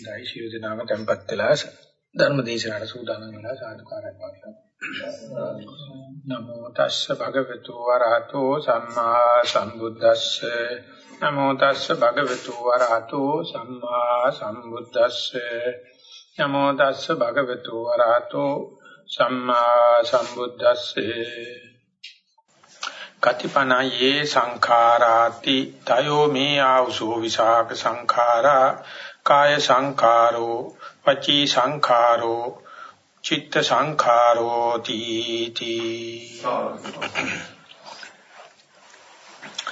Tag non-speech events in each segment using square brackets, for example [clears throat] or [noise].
දෛ ශිව දනාම tempත් වෙලා ධර්ම දේශනාවට සූදානම් වෙලා සාදුකාරයක් වාක්‍යයක්. නමෝ තස්ස භගවතු වරහතෝ සම්මා සම්බුද්දස්ස. නමෝ තස්ස භගවතු වරහතෝ සම්මා සම්බුද්දස්ස. නමෝ තස්ස භගවතු වරහතෝ සම්මා සම්බුද්දස්සේ. කතිපනයේ සංඛාරාති තයෝ මේ ආවසෝ විසාක සංඛාරා. කාය සංඛාරෝ වචී සංඛාරෝ චිත්ත සංඛාරෝ තීති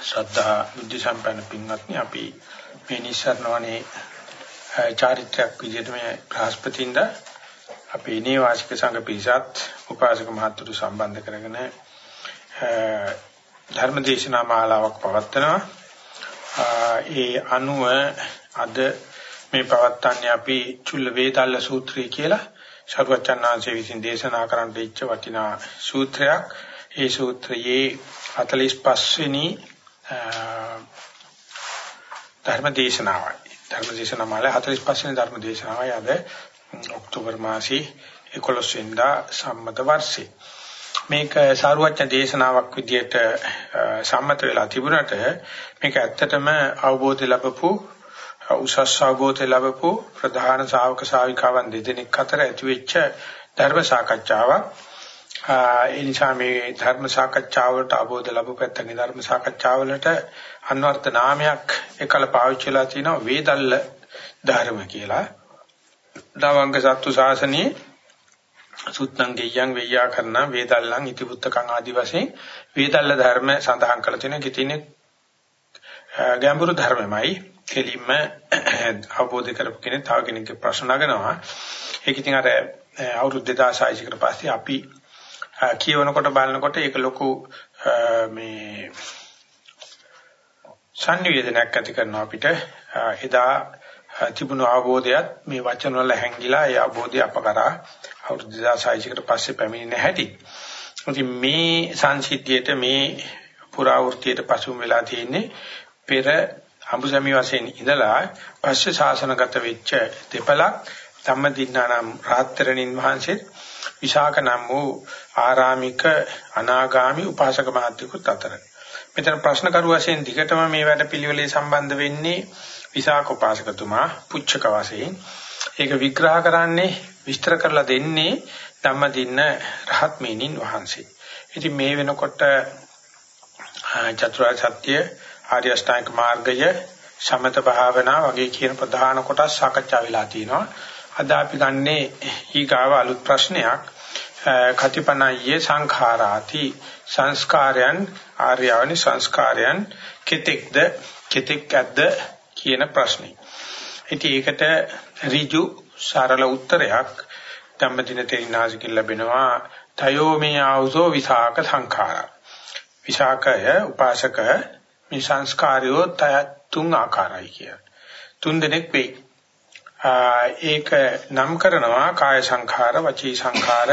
සද්ධා බුද්ධ සම්පන්න පින්වත්නි අපි මේ නිස්සරණවනේ චාරිත්‍රාක් විදිහට මේ බ්‍රහස්පතින්ද අපේ නේවාසික සංඝ පිරිසත් උපාසක මහතුරු සම්බන්ධ කරගෙන ධර්මදේශනා මාලාවක් පවත්වනවා. ඒ අනුව අද මේ පවත්න්නේ අපි චුල්ල වේදල්ල සූත්‍රය කියලා ශරුවචනාංශයේ විසින් දේශනා කරන්න ඉච්ච වටිනා සූත්‍රයක්. ඒ සූත්‍රයේ 45 වෙනි ධර්මදේශනාවයි. ධර්මදේශනා මාලාවේ 45 වෙනි ධර්මදේශනාවයි අද ඔක්තෝබර් මාසයේ 11 වෙනිදා සම්මත වර්ෂේ. මේක සාරුවච්ච දේශනාවක් විදියට සම්මත වෙලා තිබුණට මේක ඇත්තටම අවබෝධය ලැබපු උසස් ආගෝතේ ලැබපු ප්‍රධාන ශා วก ශාවිකාවන් දෙදෙනෙක් අතර ඇතිවෙච්ච ධර්ම සාකච්ඡාවක්. ඒ නිසා මේ ධර්ම සාකච්ඡාවට ආબોධ ලැබු පැත්තකින් ධර්ම සාකච්ඡාවලට අන්වර්ථ නාමයක් එකල පාවිච්චිලා තිනවා වේදල්ල ධර්ම කියලා. දවංග සත්තු ශාසනයේ සුත්තං ගෙයයන් වෙය්‍යා කරන වේදල්ලන් ඉතිපුත්තකන් ආදි වශයෙන් වේදල්ල ධර්ම සඳහන් කරලා තිනවා. කිතිනේ ගැඹුරු ධර්මමයි කෙලින්ම අවබෝධ කරපු කෙනෙක් තව කෙනෙක්ගේ ප්‍රශ්න නගනවා ඒක ඉතින් අර අවුරුදු 2600 කට පස්සේ අපි කියවනකොට බලනකොට ඒක ලොකු මේ සංනිවේදනයක් ඇති කරනවා අපිට එදා තිබුණු අවබෝධයත් මේ වචන වල හැංගිලා ඒ අවබෝධය අපකරා අවුරුදු 2600කට පස්සේ පැමිණෙන හැටි. ඉතින් මේ සංසිද්ධියට මේ පුරාවෘත්තියට පසුම් වෙලා තියෙන්නේ පෙර අඹසමි වශයෙන් ඉඳලා පස්සේ ශාසනගත වෙච්ච දෙපලක් ධම්මදින්නානම් රාත්තරණින් වහන්සේ විශාක නම් වූ ආරාමික අනාගාමි උපාසක මහත්වෙකුත් අතර. මෙතන ප්‍රශ්න කරු වශයෙන් දිගටම මේ වැඩ පිළිවෙලේ සම්බන්ධ වෙන්නේ විසාක උපාසකතුමා පුච්චක වශයෙන් ඒක විග්‍රහ කරන්නේ විස්තර කරලා දෙන්නේ ධම්මදින්න රහත් මේනින් වහන්සේ. ඉතින් මේ වෙනකොට චතුරාර්ය සත්‍ය ආර්ය අෂ්ටාංග මාර්ගය සමත භාවනා වගේ කියන ප්‍රධාන කොටස් සාකච්ඡා වෙලා තිනවා. අද අපි ගන්නේ ඊගාව අලුත් ප්‍රශ්නයක්. කතිපනයේ සංඛාරාති සංස්කාරයන් ආර්යවනි සංස්කාරයන් කෙතෙක්ද කෙතෙක් ඇද්ද කියන ප්‍රශ්නේ. ඉතින් ඒකට ඍජු සරල උත්තරයක් ධම්මදින තේරිනාසිකින් ලැබෙනවා තයෝ මේ ආවසෝ විසාක සංඛාරා. විසාකය උපාසක මේ සංස්කාරයෝ තය තුන් ආකාරයි කිය. තුන් දෙනෙක් වෙයි. ඒක නම් කරනවා කාය සංඛාර, වචී සංඛාර,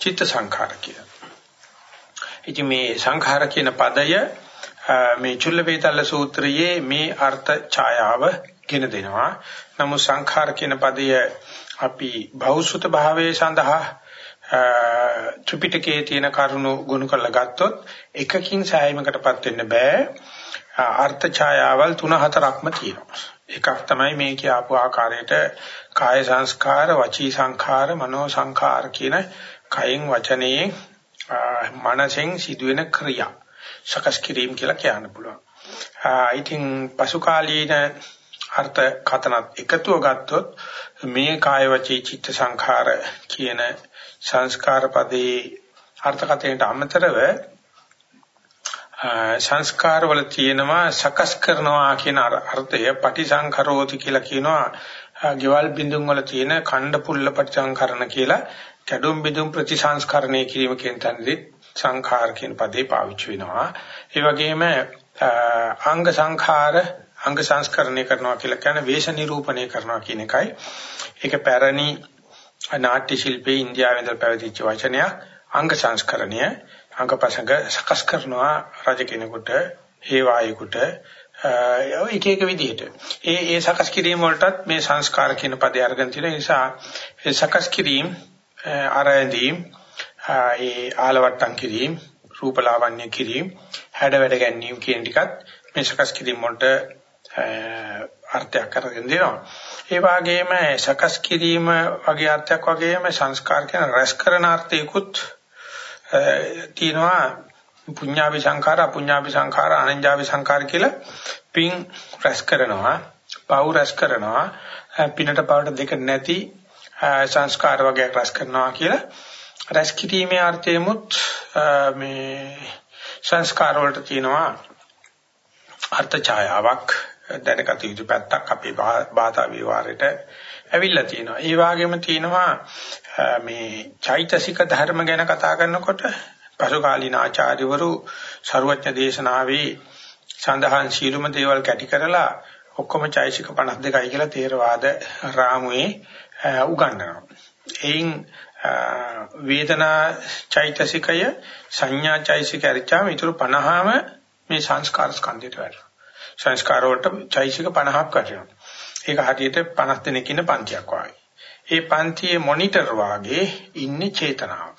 චිත්ත සංඛාර කියලා. ඉතින් මේ සංඛාර කියන පදය මේ චුල්ල වේතල්ල සූත්‍රයේ මේ අර්ථ ඡායාව ගෙන දෙනවා. නමුත් සංඛාර කියන පදය අපි භෞසුත භාවයේ සඳහා ත්‍රිපිටකයේ තියෙන කරුණු ගොනු කරලා ගත්තොත් එකකින් සෑයීමකටපත් වෙන්න බෑ. අර්ථ ඡායාවල් තුන හතරක්ම තියෙනවා. එකක් තමයි මේ කියපු ආකාරයට කාය සංස්කාර, වචී සංඛාර, මනෝ සංඛාර කියන කයෙන් වචනයෙන් මනසෙන් සිදුවෙන ක්‍රියා. සකස් කිරීම කියලා කියන්න පුළුවන්. ඉතින් පසු කාලීන අර්ථ කතනත් එකතුව ගත්තොත් මේ කාය වචී චිත්ත සංඛාර කියන සංස්කාර පදේ අර්ථකථනයට අමතරව සංස්කාර වල තියෙනවා සකස් කරනවා කියන අර්ථය පටිසංඛරෝති කියලා කියනවා. ගෙවල් බිඳුන් වල තියෙන ඛණ්ඩ පුල්ල පටිසංකරණ කියලා කැඩුම් බිඳුම් ප්‍රතිසංස්කරණය කිරීම කියන තැනදී සංඛාර කියන පදේ පාවිච්චි වෙනවා. ඒ වගේම අංග සංඛාර අංග සංස්කරණය කරනවා කියලා කියන්නේ වේශ නිරූපණය කරනවා කියන එකයි. ඒක පැරණි නාට්‍ය ශිල්පයේ ඉන්දියාවේ ඉඳලා පැවතිච්ච වචනයක්. අංග සංස්කරණය අංගපසංග සකස් කරනවා රජ කෙනෙකුට, හේවායෙකුට, එක එක විදිහට. ඒ ඒ සකස් කිරීම වලටත් මේ සංස්කාර කියන පදේ අරගෙන තියෙන නිසා ඒ සකස් කිරීම ආරයන්දීම් ඒ ආලවට්ටම් කිරීම රූපලාවන්‍ය කිරීම හැඩ වැඩ ගැනීම කියන ටිකත් මේ සකස් කිරීම වලට අර්ථයක් අරගෙන දෙනවා. ඒ වගේම සකස් කිරීම වගේ අර්ථයක් වගේම සංස්කාර කියන රැස් කරන අර්ථයකුත් තියෙනවා පුඤ්ඤාවි සංඛාර අපුඤ්ඤාවි සංඛාර අනඤ්ඤාවි සංඛාර කියලා පින් රැස් කරනවා පව් රැස් කරනවා පිනට පවට දෙක නැති සංස්කාර වගේක් රැස් කරනවා කියලා රැස් කිරීමේ අර්ථයමුත් මේ සංස්කාර වලට තියෙනවා අර්ථ ඡායාවක් දැනගත යුතු පැත්තක් අපේ භාෂා විවරයට ඇවිල්ලා තියෙනවා. ඒ වගේම තියෙනවා මේ චෛතසික ධර්ම ගැන කතා කරනකොට පසුකාලීන ආචාර්යවරු ਸਰුවඥ දේශනාවේ සඳහන් සීලුම දේවල් කැටි කරලා ඔක්කොම චෛතසික 52යි කියලා තේරවාද රාමුවේ උගන්වනවා. එයින් වේදනා චෛතසිකය සංඥා චෛතසිකය අරිචාම ඊටු 50ම මේ සංස්කාර ස්කන්ධයට වැටෙනවා. සංස්කාර වලට චෛසික 50ක් වටිනවා. ඒක හරියට 50 දෙනෙක් ඉන්න පන්තියක් වගේ. ඒ පන්තියේ මොනිටර් වාගේ ඉන්නේ චේතනාව.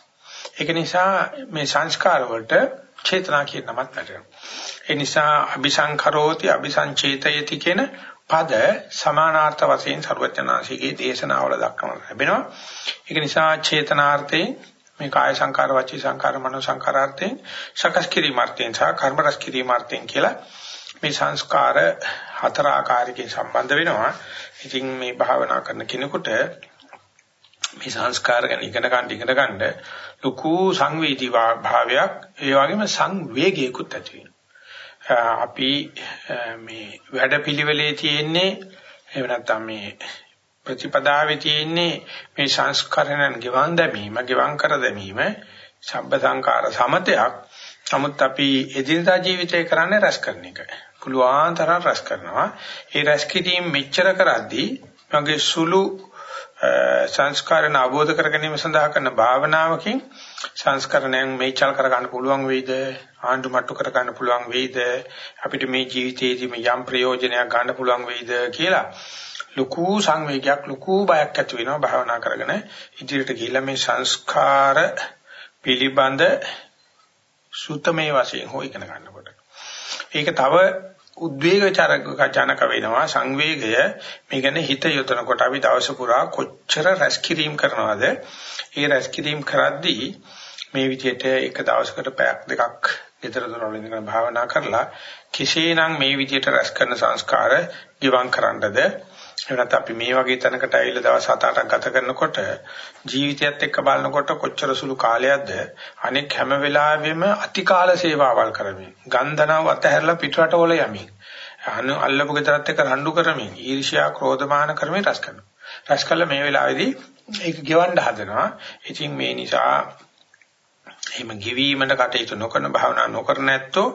ඒක නිසා මේ සංස්කාර වලට චේතනා කියන නමත් වැටෙනවා. ඒ නිසා අபிසංකරෝති අபிසංචේතයති කියන පද සමානාර්ථ වශයෙන් ਸਰවඥාන්සේගේ දේශනාවල දක්වනවා ලැබෙනවා. ඒක නිසා චේතනාර්ථයෙන් මේ කාය සංකාර වචී සංකාර මනෝ සංකාරාර්ථයෙන් සකස් කිරීමාර්ථයෙන් සහ කර්ම රස කිරීමාර්ථයෙන් කියලා මේ සංස්කාර හතර ආකාරයකින් සම්බන්ධ වෙනවා. ඉතින් මේ භාවනා කරන කෙනෙකුට මේ සංස්කාර ගැන ඉගෙන ගන්න ඉගෙන ගන්න ලොකු සංවේදී භාවයක් ඒ වගේම සංවේගයකුත් ඇති වෙනවා. අපි මේ වැඩපිළිවෙලේ තියෙන්නේ එහෙම නැත්නම් මේ ප්‍රතිපදාවේ තියෙන්නේ මේ සංස්කරණයන් ගෙවන් දැමීම, ගෙවන් කර දැමීම, සබ්බ සංකාර සමතයක්. නමුත් අපි එදිනදා ජීවිතේ කරන්නේ රැස් කරන එක. පුළුවන් තරම් රැස් කරනවා. ඒ රැස් කිරීම මෙච්චර කරද්දී මගේ සුළු සංස්කාරණ අවබෝධ කර ගැනීම සඳහා කරන භාවනාවකින් සංස්කරණයන් මේචල් කර ගන්න පුළුවන් වෙයිද? ආණ්ඩු මට්ටු කර ගන්න පුළුවන් වෙයිද? අපිට මේ ජීවිතයේදී යම් ප්‍රයෝජනයක් ගන්න පුළුවන් වෙයිද කියලා ලুকু සංවේගයක් ලুকু බයක් ඇති වෙනවා භාවනා කරගෙන ඉදිරියට ගිහිල්ලා මේ සංස්කාර පිළිබඳ සුතමේ වශයෙන් හො ඉගෙන ගන්නකොට ඒක තව උද්වේගචරක ජනක වෙනවා සංවේගය. මේ ගැන හිත යොදනකොට අපි දවස පුරා කොච්චර රැස්කිරීම කරනවද? ඒ රැස්කිරීම කරද්දී මේ විදිහට එක දවසකට පැයක් දෙකක් ඊතර දොරවල ඉඳන් භාවනා කරලා කෙසේනම් මේ විදිහට රැස් කරන සංස්කාර ගිවං කරන්නද? එනත් අපි මේ වගේ තැනකට ඇවිල්ලා දවස් 7-8ක් ගත කරනකොට ජීවිතයත් එක්ක බලනකොට කොච්චර සුළු කාලයක්ද? අනෙක් හැම වෙලාවෙම අතිකාල සේවාවල් කරමින් ගන්ධනාව අතහැරලා පිටරට වල යමින් අනු අල්ලපු ගෙදරත් එක්ක රණ්ඩු කරමින් ඊර්ෂ්‍යා ක්‍රෝධමාන කරමින් රැස් කරනවා. රැස් කළා මේ වෙලාවේදී ඒක ගෙවන්න හදනවා. ඉතින් මේ නිසා එහෙම ගෙවීමකට කටයුතු නොකරන භාවනා නොකරන ඇත්තෝ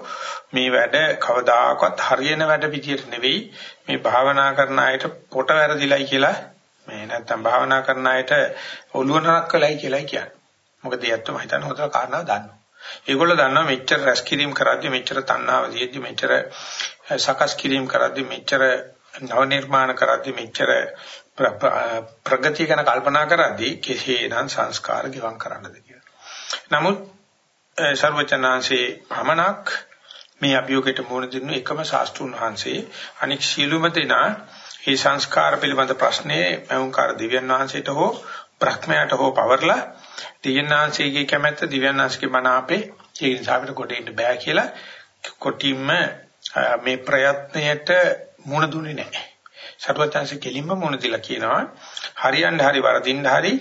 මේ වැඩ කවදාකවත් හරියන වැඩ විදියට නෙවෙයි මේ භාවනා කරන අයට පොට වැරදිලයි කියලා මේ නැත්තම් භාවනා කරන අයට ඔළුව නරක් කළයි කියලායි කියන්නේ. මොකද ඒ ඇත්තම හිතන්නේ හොතර කාරණා දන්නවා. ඒගොල්ලෝ දන්නවා මෙච්චර රැස් කිරීම කරද්දී මෙච්චර තණ්හාව දිෙද්දී මෙච්චර සකස් කිරීම කරද්දී මෙච්චර නව නිර්මාණ කරද්දී මෙච්චර ප්‍රගතිය ගැන කල්පනා කරද්දී කෙසේනම් සංස්කාර ගිවං කරන්නද නමුත් ਸਰවචනාංශේ භමනක් මේ අභියෝගයට මුහුණ දෙනු එකම ශාස්ත්‍රුන් වහන්සේ අනික් ශීලුම දෙනා මේ සංස්කාර පිළිබඳ ප්‍රශ්නේ මෞංකාර දිව්‍යන් වහන්සේට හෝ බ්‍රහ්මයාට හෝ පවර්ලා දිව්‍යන්වහන්සේගේ කැමැත්ත දිව්‍යන්වහන්සේගේ මන අපේ ඒ නිසා අපිට කොට ඉන්න බෑ කියලා කොටින්ම මේ ප්‍රයත්නයට මුණ දුන්නේ නැහැ. සර්වඥාන්සේ කෙලින්ම මුණ දීලා කියනවා හරියන්න හරි වරදින්න හරි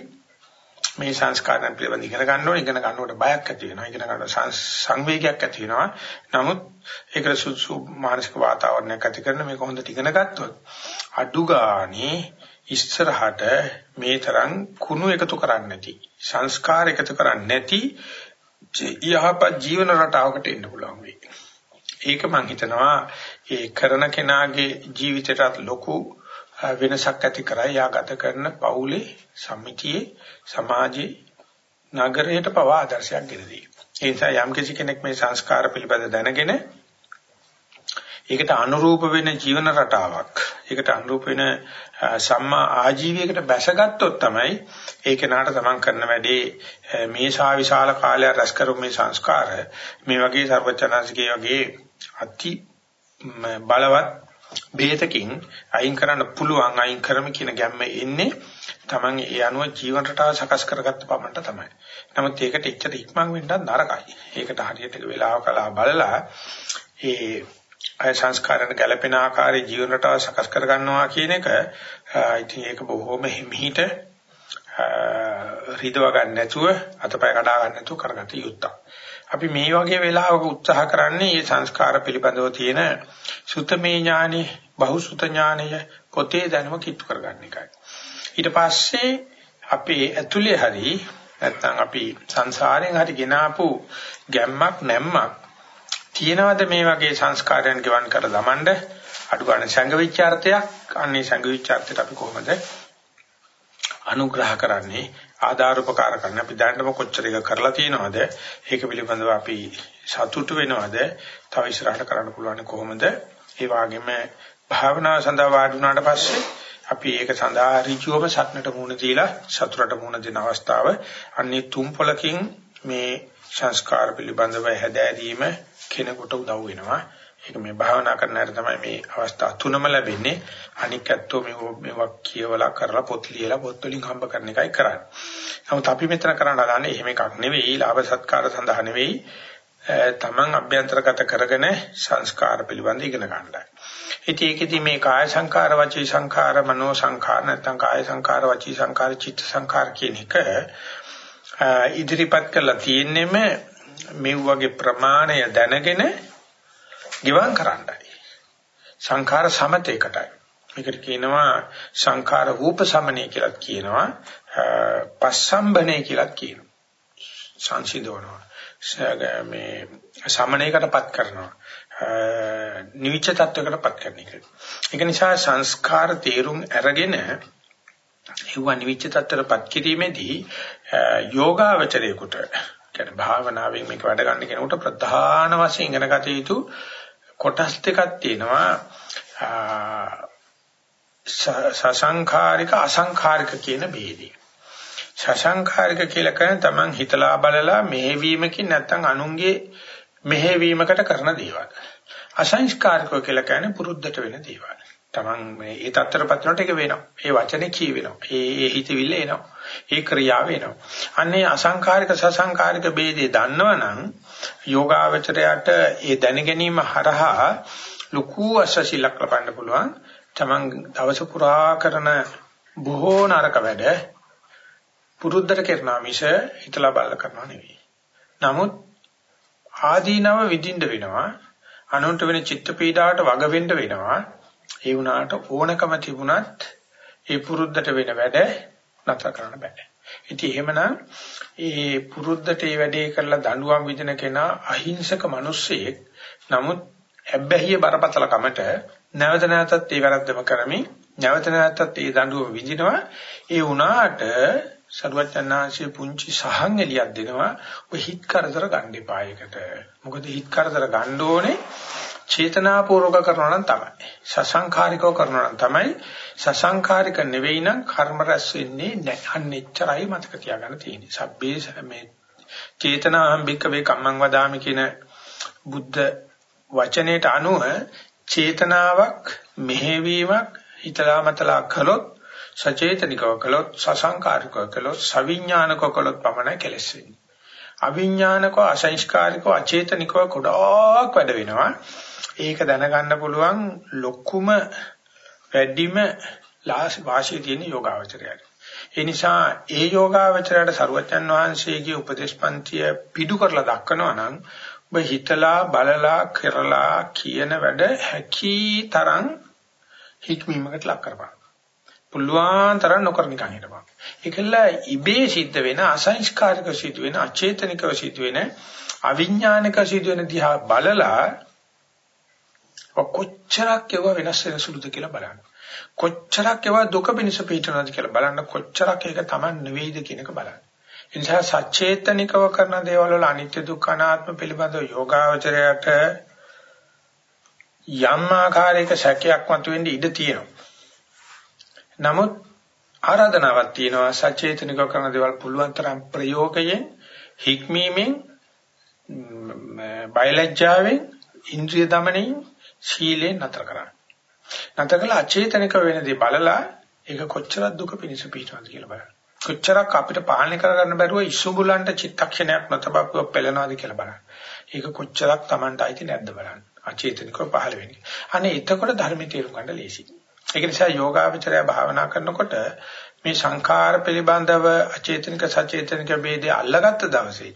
මේ සංස්කාරයන් පිළිබඳ ඉගෙන ගන්න ඕනේ. ඉගෙන ගන්නකොට බයක් ඇති වෙනවා. ඉගෙන ගන්න සංවේගයක් ඇති වෙනවා. නමුත් ඒකට සුසු මානසික වාතාවරණයක් ඇති කරන මේක හොඳට ඉගෙන ගත්තොත් අඩු ගානේ ඉස්සරහට මේ තරම් කුණු එකතු කරන්නේ නැති සංස්කාර එකතු කරන්නේ නැති යහපත් ජීවන රටාවකට එන්න පුළුවන් වෙයි. ඒක මම හිතනවා ඒ කරන කෙනාගේ ජීවිතයටත් ලොකු වෙනසක් ඇති කරයි යා ගත කරන පවුලේ සමිතියේ සමාජයේ නගරයට පවා ආදර්ශයක් ගෙන දී. ඒ නිසා යම් කිසි කෙනෙක් මේ සංස්කාර පිළිබඳ දැනගෙන ඒකට අනුරූප වෙන ජීවන රටාවක් ඒකට අනුරූප වෙන සම්මා ආජීවයකට බැසගත්තොත් තමයි ඒ කෙනාට තමන් කරන වැඩේ මේ ශාවිශාල කාලය රැස් කරු මේ සංස්කාර මේ වගේ ਸਰවචනාසිකේ වගේ අති බලවත් බේතකින් අයින් කරන්න පුළුවන් අයින් කරමු කියන ගැම්ම එන්නේ තමන් ඒ අනුව ජීවන රටාව සකස් කරගත්ත පමණට තමයි. නමුත් ඒකට එච්චර ඉක්මන් වෙන්නත් නරකයි. ඒකට හරියට වෙලාවක බලලා ඒ අය සංස්කාරන ගැළපෙන ආකාරයේ ජීවන රටාව සකස් කර ගන්නවා කියන එක ඉතින් ඒක බොහොම හිමිහිට රිදව ගන්න නැතුව අතපය කඩා ගන්න නැතුව කරගත යුත්තක්. අපි මේ වගේ වෙලාවක උත්සාහ කරන්නේ මේ සංස්කාර පිළිබඳව තියෙන සුතමේ ඥානෙ, බහුසුත ඥානය පොතේ දැනුම කිට්ටු කරගන්න එකයි. ඊට පස්සේ අපේ ඇතුලේ හරි නැත්නම් අපි සංසාරයෙන් හරි ගෙනාපු ගැම්මක් නැම්මක් තියනවාද මේ වගේ සංස්කාරයන් ගෙවන් කර දමන්න අඩු ගන්න සංගවිචාර්ථයක් අන්නේ සංගවිචාර්ථයට අපි කොහොමද අනුග්‍රහ කරන්නේ? ආධාර උපකාර කරන්නේ. අපි දැනටම කොච්චර එක කරලා තියෙනවද? ඒක පිළිබඳව අපි සතුටු වෙනවද? තව ඉස්සරහට කරන්න පුළුවන් කොහොමද? ඒ වගේම භාවනාව සඳහා වාඩි වුණාට පස්සේ අපි ඒක සඳහා ඍජුවම සත්නට මුණ දීලා සතුරට මුණ දෙන අවස්ථාව අන්නේ තුම්පලකින් මේ සංස්කාර පිළිබඳව හැදෑරීම කෙනෙකුට උදව් වෙනවා. ඒක මේ භාවනා කරන හැට තමයි මේ අවස්ථා තුනම ලැබෙන්නේ. අනික් ඇත්තෝ මේ මේවා කියවලා කරලා පොත් ලියලා පොත් වලින් හම්බ කරන එකයි කරන්නේ. නමුත් අපි මෙතන කරන්න හදන්නේ එහෙම එකක් නෙවෙයි. ලාභ සත්කාර සඳහා නෙවෙයි. තමන් අභ්‍යන්තරගත කරගෙන සංස්කාර පිළිබඳ ඉගෙන ගන්නයි. ඉතින් ඒකෙදි මේ කාය සංකාර, වචී සංකාර, මනෝ සංකාර නැත්නම් කාය සංකාර, වචී සංකාර, චිත්ත සංකාර කියන එක ඉදිරිපත් කරලා තියෙන්නෙම මේ වගේ ප්‍රමාණය දැනගෙන ගිවන් කරන්නයි. සංඛාර සමතේකටයි. මේකට කියනවා සංඛාර රූප සමනය කියලා කියනවා. පස්සම්බනේ කියලා කියනවා. සංසිඳවනවා. මේ සමනයකටපත් කරනවා. නිවිච්ච තත්වයකටපත් කරන එක. ඒක නිසා සංස්කාර තේරුම් අරගෙන ඒව නිවිච්ච තත්ත්වයටපත් කිරීමේදී යෝගාවචරයේකට කියන්නේ භාවනාවෙන් මේක වැඩ ගන්න කෙනෙකුට ප්‍රධාන වශයෙන් ඉගෙන ගත යුතු කොටස් දෙකක් තියෙනවා සසංඛාරික අසංඛාරික කියන ભેදේ. සසංඛාරික කියලා කියන්නේ Taman හිතලා බලලා මෙහෙවීමකින් නැත්තම් අනුන්ගේ මෙහෙවීමකට කරන දේවල්. අසංස්කාරිකව කියලා කියන්නේ පුරුද්දට වෙන දේවල්. Taman මේ ඒ තත්තරපත් වලට ඒක වෙනවා. ඒ වචනේ කියවෙනවා. ඒ ඒ හිතවිල්ල එනවා. ඒ ක්‍රියාව එනවා. අන්නේ අසංකාරික සසංකාරික ભેදේ දන්නවනම් යෝගාවචරයට ඒ දැන ගැනීම හරහා ලুকু අසසිලක් ලබන්න පුළුවන්. Taman දවස පුරා කරන බොහෝ නරක වැඩ පුරුද්දට කරනවා මිස හිතලා බලලා කරනවා නෙවෙයි. නමුත් ආදීනව විඳින්න වෙනවා. අනුන්ට වෙන චිත්ත පීඩාවට වග වෙන්න වෙනවා. ඒ වුණාට ඕනකම තිබුණත් ඒ පුරුද්දට වෙන වැඩ නතර කරන්න බෑ. ඉතින් එහෙමනම් ඒ පුරුද්දට ඒ වැඩේ කරලා දඬුවම් විදින කෙනා අහිංසක මිනිස්සෙක්. නමුත් හැබ්බැහිය බරපතල කමට නැවත නැවතත් ඒ වැරද්දම කරමින් නැවත නැවතත් ඒ දඬුවම විඳිනවා. ඒ වුණාට සරුවචනාංශයේ පුංචි සහන් එලියක් දෙනවා. ඔය හිත් කරදර ගන්න එපා ඒකට. මොකද හිත් කරදර ගන්න ඕනේ චේතනාපූර්වක කරනවා නම් තමයි. සසංඛාරිකව කරනවා නම් තමයි. සසංඛාරික නෙවෙයි නම් කර්ම රැස් වෙන්නේ නැහැ. අන්න එච්චරයි මතක තියාගන්න තියෙන්නේ. සබ්බේ මේ චේතනාහම් බික්කවේ කම්මං වදාමි කියන බුද්ධ වචනයට අනුව චේතනාවක් මෙහෙවීමක් හිතලා මතලා කළොත් සචේතනිකව කළොත් සසංකාරිකව කළොත් සවිඥානිකව කළොත් පමණයි කෙලෙස් වෙන්නේ. අවිඥානිකව අසංස්කාරිකව අචේතනිකව ගොඩාක් වැඩ වෙනවා. ඒක දැනගන්න පුළුවන් ලොකුම වැඩිම වාසිය තියෙන යෝගාවචරයට. ඒ නිසා ඒ යෝගාවචරයට සරුවචන් වහන්සේගේ උපදේශපන්තිය පිටු කරලා දක්වනවා නම් ඔබ හිතලා බලලා කරලා කියන වැඩ හැකී තරම් හික්මීමකට ලක් කරපන්. පුළුවන් තරම් නොකර නිකන් හිටපන්. ඒකල ඉබේ සිද්ධ වෙන අසංස්කාරික සිද්ධ වෙන අචේතනිකව සිද්ධ වෙන අවිඥානික සිද්ධ වෙන දිහා බලලා කොච්චරක් ඒව වෙනස් වෙන සුළුද කියලා බලන්න. කොච්චරක් ඒව දුක පිණිස පිටනවාද කියලා බලන්න කොච්චරක් ඒක Taman නෙවෙයිද කියන එක බලන්න. ඒ නිසා සචේතනිකව කරන දේවල් වල අනිත්‍ය දුක්ඛ අනාත්ම පිළිබඳව යෝගාවචරයට යම් ආකාරයක සැකයක් මතුවෙන්න ඉඩ තියෙනවා. නමුත් ආරාධනාවක් තියෙනවා සචේතනිකව කරන දේවල් පුළුවන් තරම් ප්‍රයෝගයෙන් හික්මීමෙන් බයලජ්ජාවෙන් ඉන්ද්‍රිය দমনයෙන් ශීලයෙන් නතර කරන්න. නතර කළා අචේතනික වෙන දේ බලලා ඒක කොච්චර දුක පිණිස පිටවද කියලා බලන්න. කොච්චරක් අපිට පාලනය කරගන්න බැරුව ඉසුඹුලන්ට චිත්තක්ෂණයක් නැතබක්ව පෙළනවාද කියලා බලන්න. ඒක කොච්චරක් Tamanට අයිති නැද්ද බලන්න. අචේතනිකව පහළ වෙන්නේ. අනේ එතකොට ධර්මයේ තේරුම් ගන්න ලේසියි. ඒක නිසා යෝගාවචරය භාවනා කරනකොට මේ සංඛාර පිළිබඳව අචේතනික සචේතනික ભેදය අල්ලගත්ත දවසේ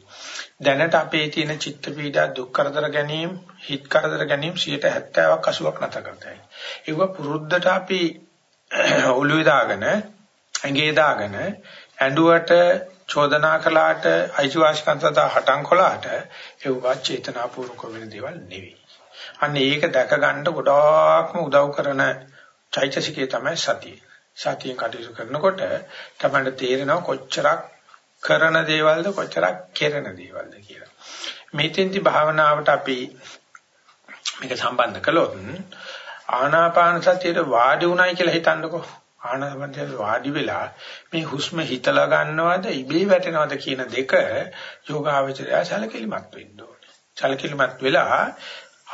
දැනට අපේ තියෙන චිත්ත පීඩා දුක් කරදර ගැනීම හිත කරදර ගැනීම 70ක් 80ක් නැත කරතයි. ඒක පුරුද්දට අපි [clears throat] ඔළුවේ දාගෙන ඇඟේ දාගෙන ඇඬුවට චෝදනා කළාට අයිතිවාසිකම් සතා හටන් කළාට ඒවා චේතනාපූර්වක වෙන දේවල් නෙවෙයි. අන්න ඒක දැක ගන්න ගොඩාක්ම උදව් කරන චෛතසිකය තමයි සතිය. සතියෙන් කටයුතු කරනකොට තමයි තේරෙනවා කොච්චරක් කරන දේවල්ද කොච්චරක් කෙරෙන දේවල්ද කියලා. මේතෙන්දි භාවනාවට අපි මේක සම්බන්ධ කළොත් ආනාපාන සතියේ වාඩි උනායි කියලා හිතන්නකෝ. ආනාපානයේ වාඩි වෙලා මේ හුස්ම හිතලා ගන්නවද ඉබේ වැටෙනවද කියන දෙක යෝගාවචරය සැලකිලිමත් වෙන්න ඕනේ. සැලකිලිමත් වෙලා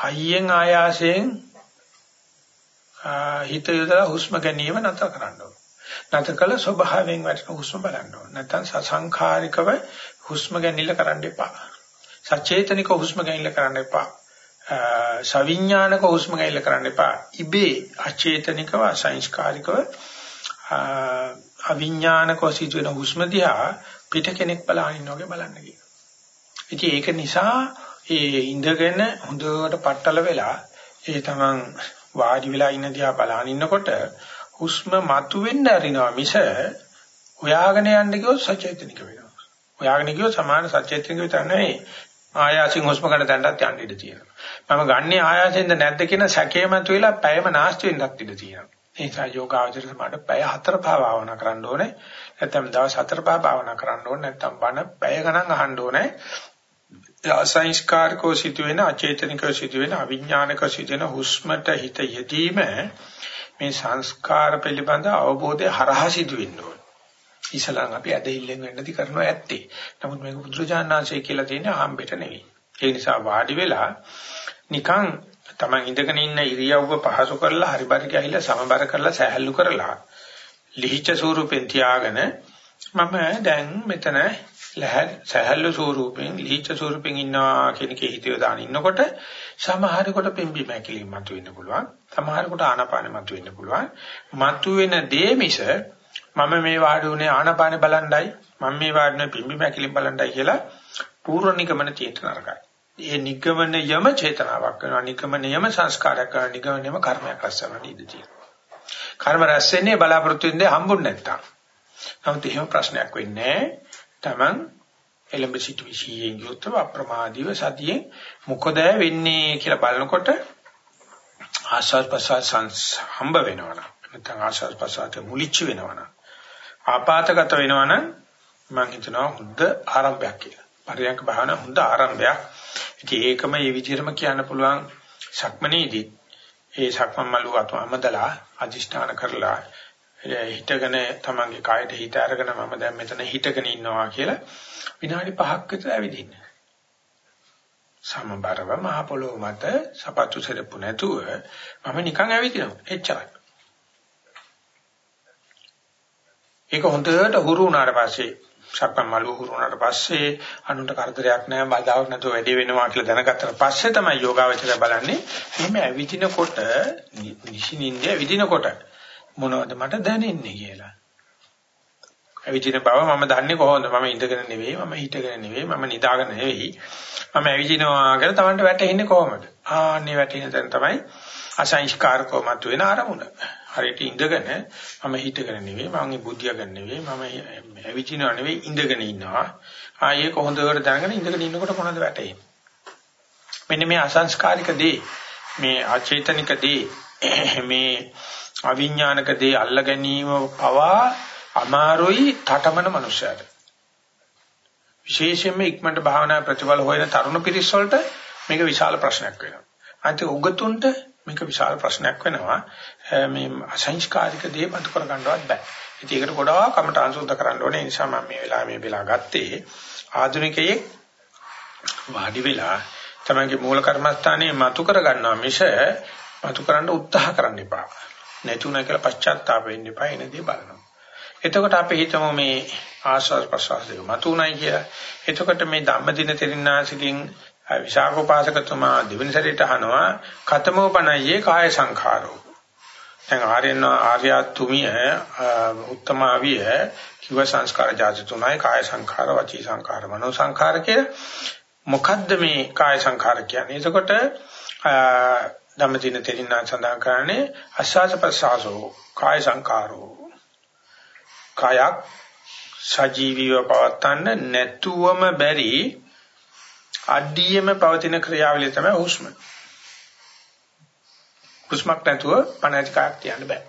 හයියෙන් ආයාසයෙන් හිත යොදලා හුස්ම ගැනීම නැතර කරන්න ඕන. නැතර කළ ස්වභාවයෙන් වැටෙන හුස්ම බලන්න ඕන. නැත්නම් සසංඛාරිකව හුස්ම ගැනීම කරන්න එපා. සචේතනික හුස්ම ගැනීම කරන්න එපා. සවිඥානික හුස්ම ගැනීම කරන්න එපා. ඉබේ අචේතනිකව අසංස්කාරිකව අවිඥානිකව සිදුවෙන හුස්ම දිහා පිට කෙනෙක් බලන වගේ බලන්න කියනවා. ඉතින් ඒක නිසා ඒ ඉඳගෙන හොඳට පట్టල වෙලා ඒ තමන් වාඩි වෙලා ඉන්න දිහා බලන ඉන්නකොට හුස්ම මතුවෙන්න අරිනවා මිස හොයාගෙන යන්න ගියොත් සචේතනික වෙනවා. හොයාගෙන ගියොත් සමාන සචේතනික විතර නෙවෙයි ආයාසින් හුස්ම ගන්න තැනටත් යන්න ඉඩ තියෙනවා. මම ගන්නේ ආයාසෙන්ද නැද්ද කියන සැකේ මතුවෙලා පැයම නාස්ති වෙන්නත් ඉඩ තියෙනවා. ඒ නිසා යෝගාවචර සමාඩ පැය හතර පහ භාවනා කරන්න ඕනේ. නැත්නම් දවස් හතර පහ භාවනා කරන්න ඕනේ. නැත්නම් බණ පැය ගණන් අහන්න ඕනේ. අසංස්කාරකෝ සිදුවෙන අචේතනිකව සිදුවෙන අවිඥානිකව සිදුවෙන හුස්මට හිත යෙදීම මේ සංස්කාර පිළිබඳ අවබෝධය හරහා සිදුවෙන්න ඕන. ඉස්ලාම් අපි ඇදහිල්ලෙන් වෙන්නදි කරනවා ඇත්තේ. නමුත් මේක බුදුරජාණන්සේ කියලා තියෙන ආම්බෙට නෙවෙයි. ඒ නිසා වාඩි වෙලා නිකන් තමන් ඉඳගෙන ඉන්න ඉරියව්ව පහසු කරලා හරිබර ගිහිල්ලා සමබර කරලා සැහැල්ලු කරලා ලිහිච්ඡ ස්වරූපෙන් තියාගෙන මම දැන් මෙතන සහැල්ලු ස්වරූපෙන් ලිහිච්ඡ ස්වරූපෙන් ඉන්නවා කියන කේ හිතියෝ දාන ඉන්නකොට සමහරෙකුට පිම්බි මැකිලින් මතුවෙන්න පුළුවන් සමහරෙකුට ආනාපානෙ මතුවෙන්න පුළුවන් මතුවෙන දේ මිස මම මේ වාඩි උනේ ආනාපානෙ බලණ්ඩයි මම මේ වාඩි පිම්බි මැකිලින් බලණ්ඩයි කියලා පූර්ව නිගමන චේතන අරගයි. ඒ නිගමන යම චේතනාවක් කරනවා නිගමන යම සංස්කාරයක් කරනවා නිගමන යම කර්මයක් රැස් කරනවා ඉඳී. කර්ම රැස් වෙන්නේ බලාපොරොත්තු වෙන්නේ හම්බුනේ නැත්තම්. නමුත් එහෙම ප්‍රශ්නයක් වෙන්නේ නැහැ. Taman එලඹ සිටු විශ්යෙන් යුක්තව අප්‍රමාදීව සතියෙන් මොකද වෙන්නේ කියලා බලනකොට ආස්වාද ප්‍රසවාස හම්බ වෙනවනම් නැත්නම් ආස්වාද ප්‍රසවාසයට මුලිච්ච වෙනවනම් ආපాతගත වෙනවනම් මම හිතනවා හොඳ ආරම්භයක් කියලා. පරියන්ක භාවනා හොඳ ආරම්භයක්. ඉතින් ඒකම මේ විදිහටම කියන්න පුළුවන් සක්මනේදී ඒ සක්මන් මළුව අතමදලා අදිෂ්ඨාන කරලා හිතගෙන තමන්ගේ කායට හිත අරගෙන මම දැන් මෙතන හිතගෙන ඉන්නවා කියලා විනාඩි 5ක් විතර ඇවිදින්න. සමබරව මහ පොළොව මත සපත්තු සෙරප්පු නැතුව මම නිකන් ඇවිදිනවා. එච්චරයි. ඒක හොඳට හුරු වුණාට පස්සේ සක්මන් මළුව හුරු වුණාට පස්සේ අනුන්ට කරදරයක් නැහැ බාධාවක් නැතුව වැඩි වෙනවා කියලා දැනගත්තට පස්සේ තමයි යෝගාවචරය බලන්නේ මෙහෙම ඇවිදිනකොට නිසින්ින්ද ඇවිදිනකොට මොනවද මට දැනෙන්නේ කියලා. ඇවිදින බව මම දන්නේ කොහොමද? මම ඉඳගෙන නෙවෙයි, මම හිටගෙන නෙවෙයි, මම නිදාගෙන නෙවෙයි. මම ඇවිදිනවා කියලා Tamanට වැටෙන්නේ කොහොමද? ආන්නේ වැටෙන තැන තමයි අසංස්කාරකව මතුවෙන අරමුණ. හරියට ඉඳගෙන මම හිටගෙන නෙවෙයි, මම බුද්ධියගෙන නෙවෙයි, මම ඇවිදිනවා නෙවෙයි, ඉඳගෙන ඉන්නවා. ආයේ කොහොමද දැනගෙන ඉඳගෙන ඉන්නකොට මොනවද වැටෙන්නේ? මෙන්න මේ අසංස්කාරික දේ, මේ අචේතනික දේ, මේ අවිඥානික දේ අල්ල ගැනීම පවා අමාරුයි තටමන මනුස්සයට. විශේෂයෙන්ම ඉක්මනට භාවනා ප්‍රතිඵල හොයන තරුණ පිරිස් වලට මේක විශාල ප්‍රශ්නයක් වෙනවා. අන්තිම උගතුන්ට මේක විශාල ප්‍රශ්නයක් වෙනවා. මේ අසංස්කාරික දේ බඳ කර ගන්නවත් බෑ. ඉතින් ඒකට ගොඩාක් කමට අංශුද්ධ කරන්න ඕනේ. ඒ නිසා මම මේ වෙලාව මේ වෙලාව ගත්තේ ආධුනිකයෙක් වාඩි වෙලා තමයිගේ මූල කර්මස්ථානේ මතු කර ගන්නවා මිස මතු කරන්න උත්සාහ කරන්න එපා. නැතුණා කියලා පශ්චාත්තාප වෙන්න එපා. එනදී බලනවා. එතකොට අපි හිතමු මේ ආස්වාද ප්‍රසවාසය මතුණයි කියලා. එතකොට මේ ධම්මදින තෙරින්නාසිකින් විශාඛෝපාසකතුමා දෙවෙනි සැරේට අහනවා කතමෝපනයේ කාය සංඛාරෝ. දැන් ආර්යන ආර්යතුමිය උත්තමාවිය කිව සංස්කාර ජාති තුනයි කාය සංඛාර වචී සංඛාර මනෝ සංඛාර කියලා. මොකද්ද මේ කාය සංඛාර කියන්නේ? එතකොට ධම්මදින තෙරින්නා සඳහන් කරන්නේ අස්වාස ප්‍රසආසෝ කාය සංඛාරෝ කයක් සජීවීව පවත්වන්න නැතුවම බැරි අඩියෙම පවතින ක්‍රියාවලිය තමයි හුස්ම. හුස්මක් නැතුව පණාතිකාවක් තියන්න බෑ.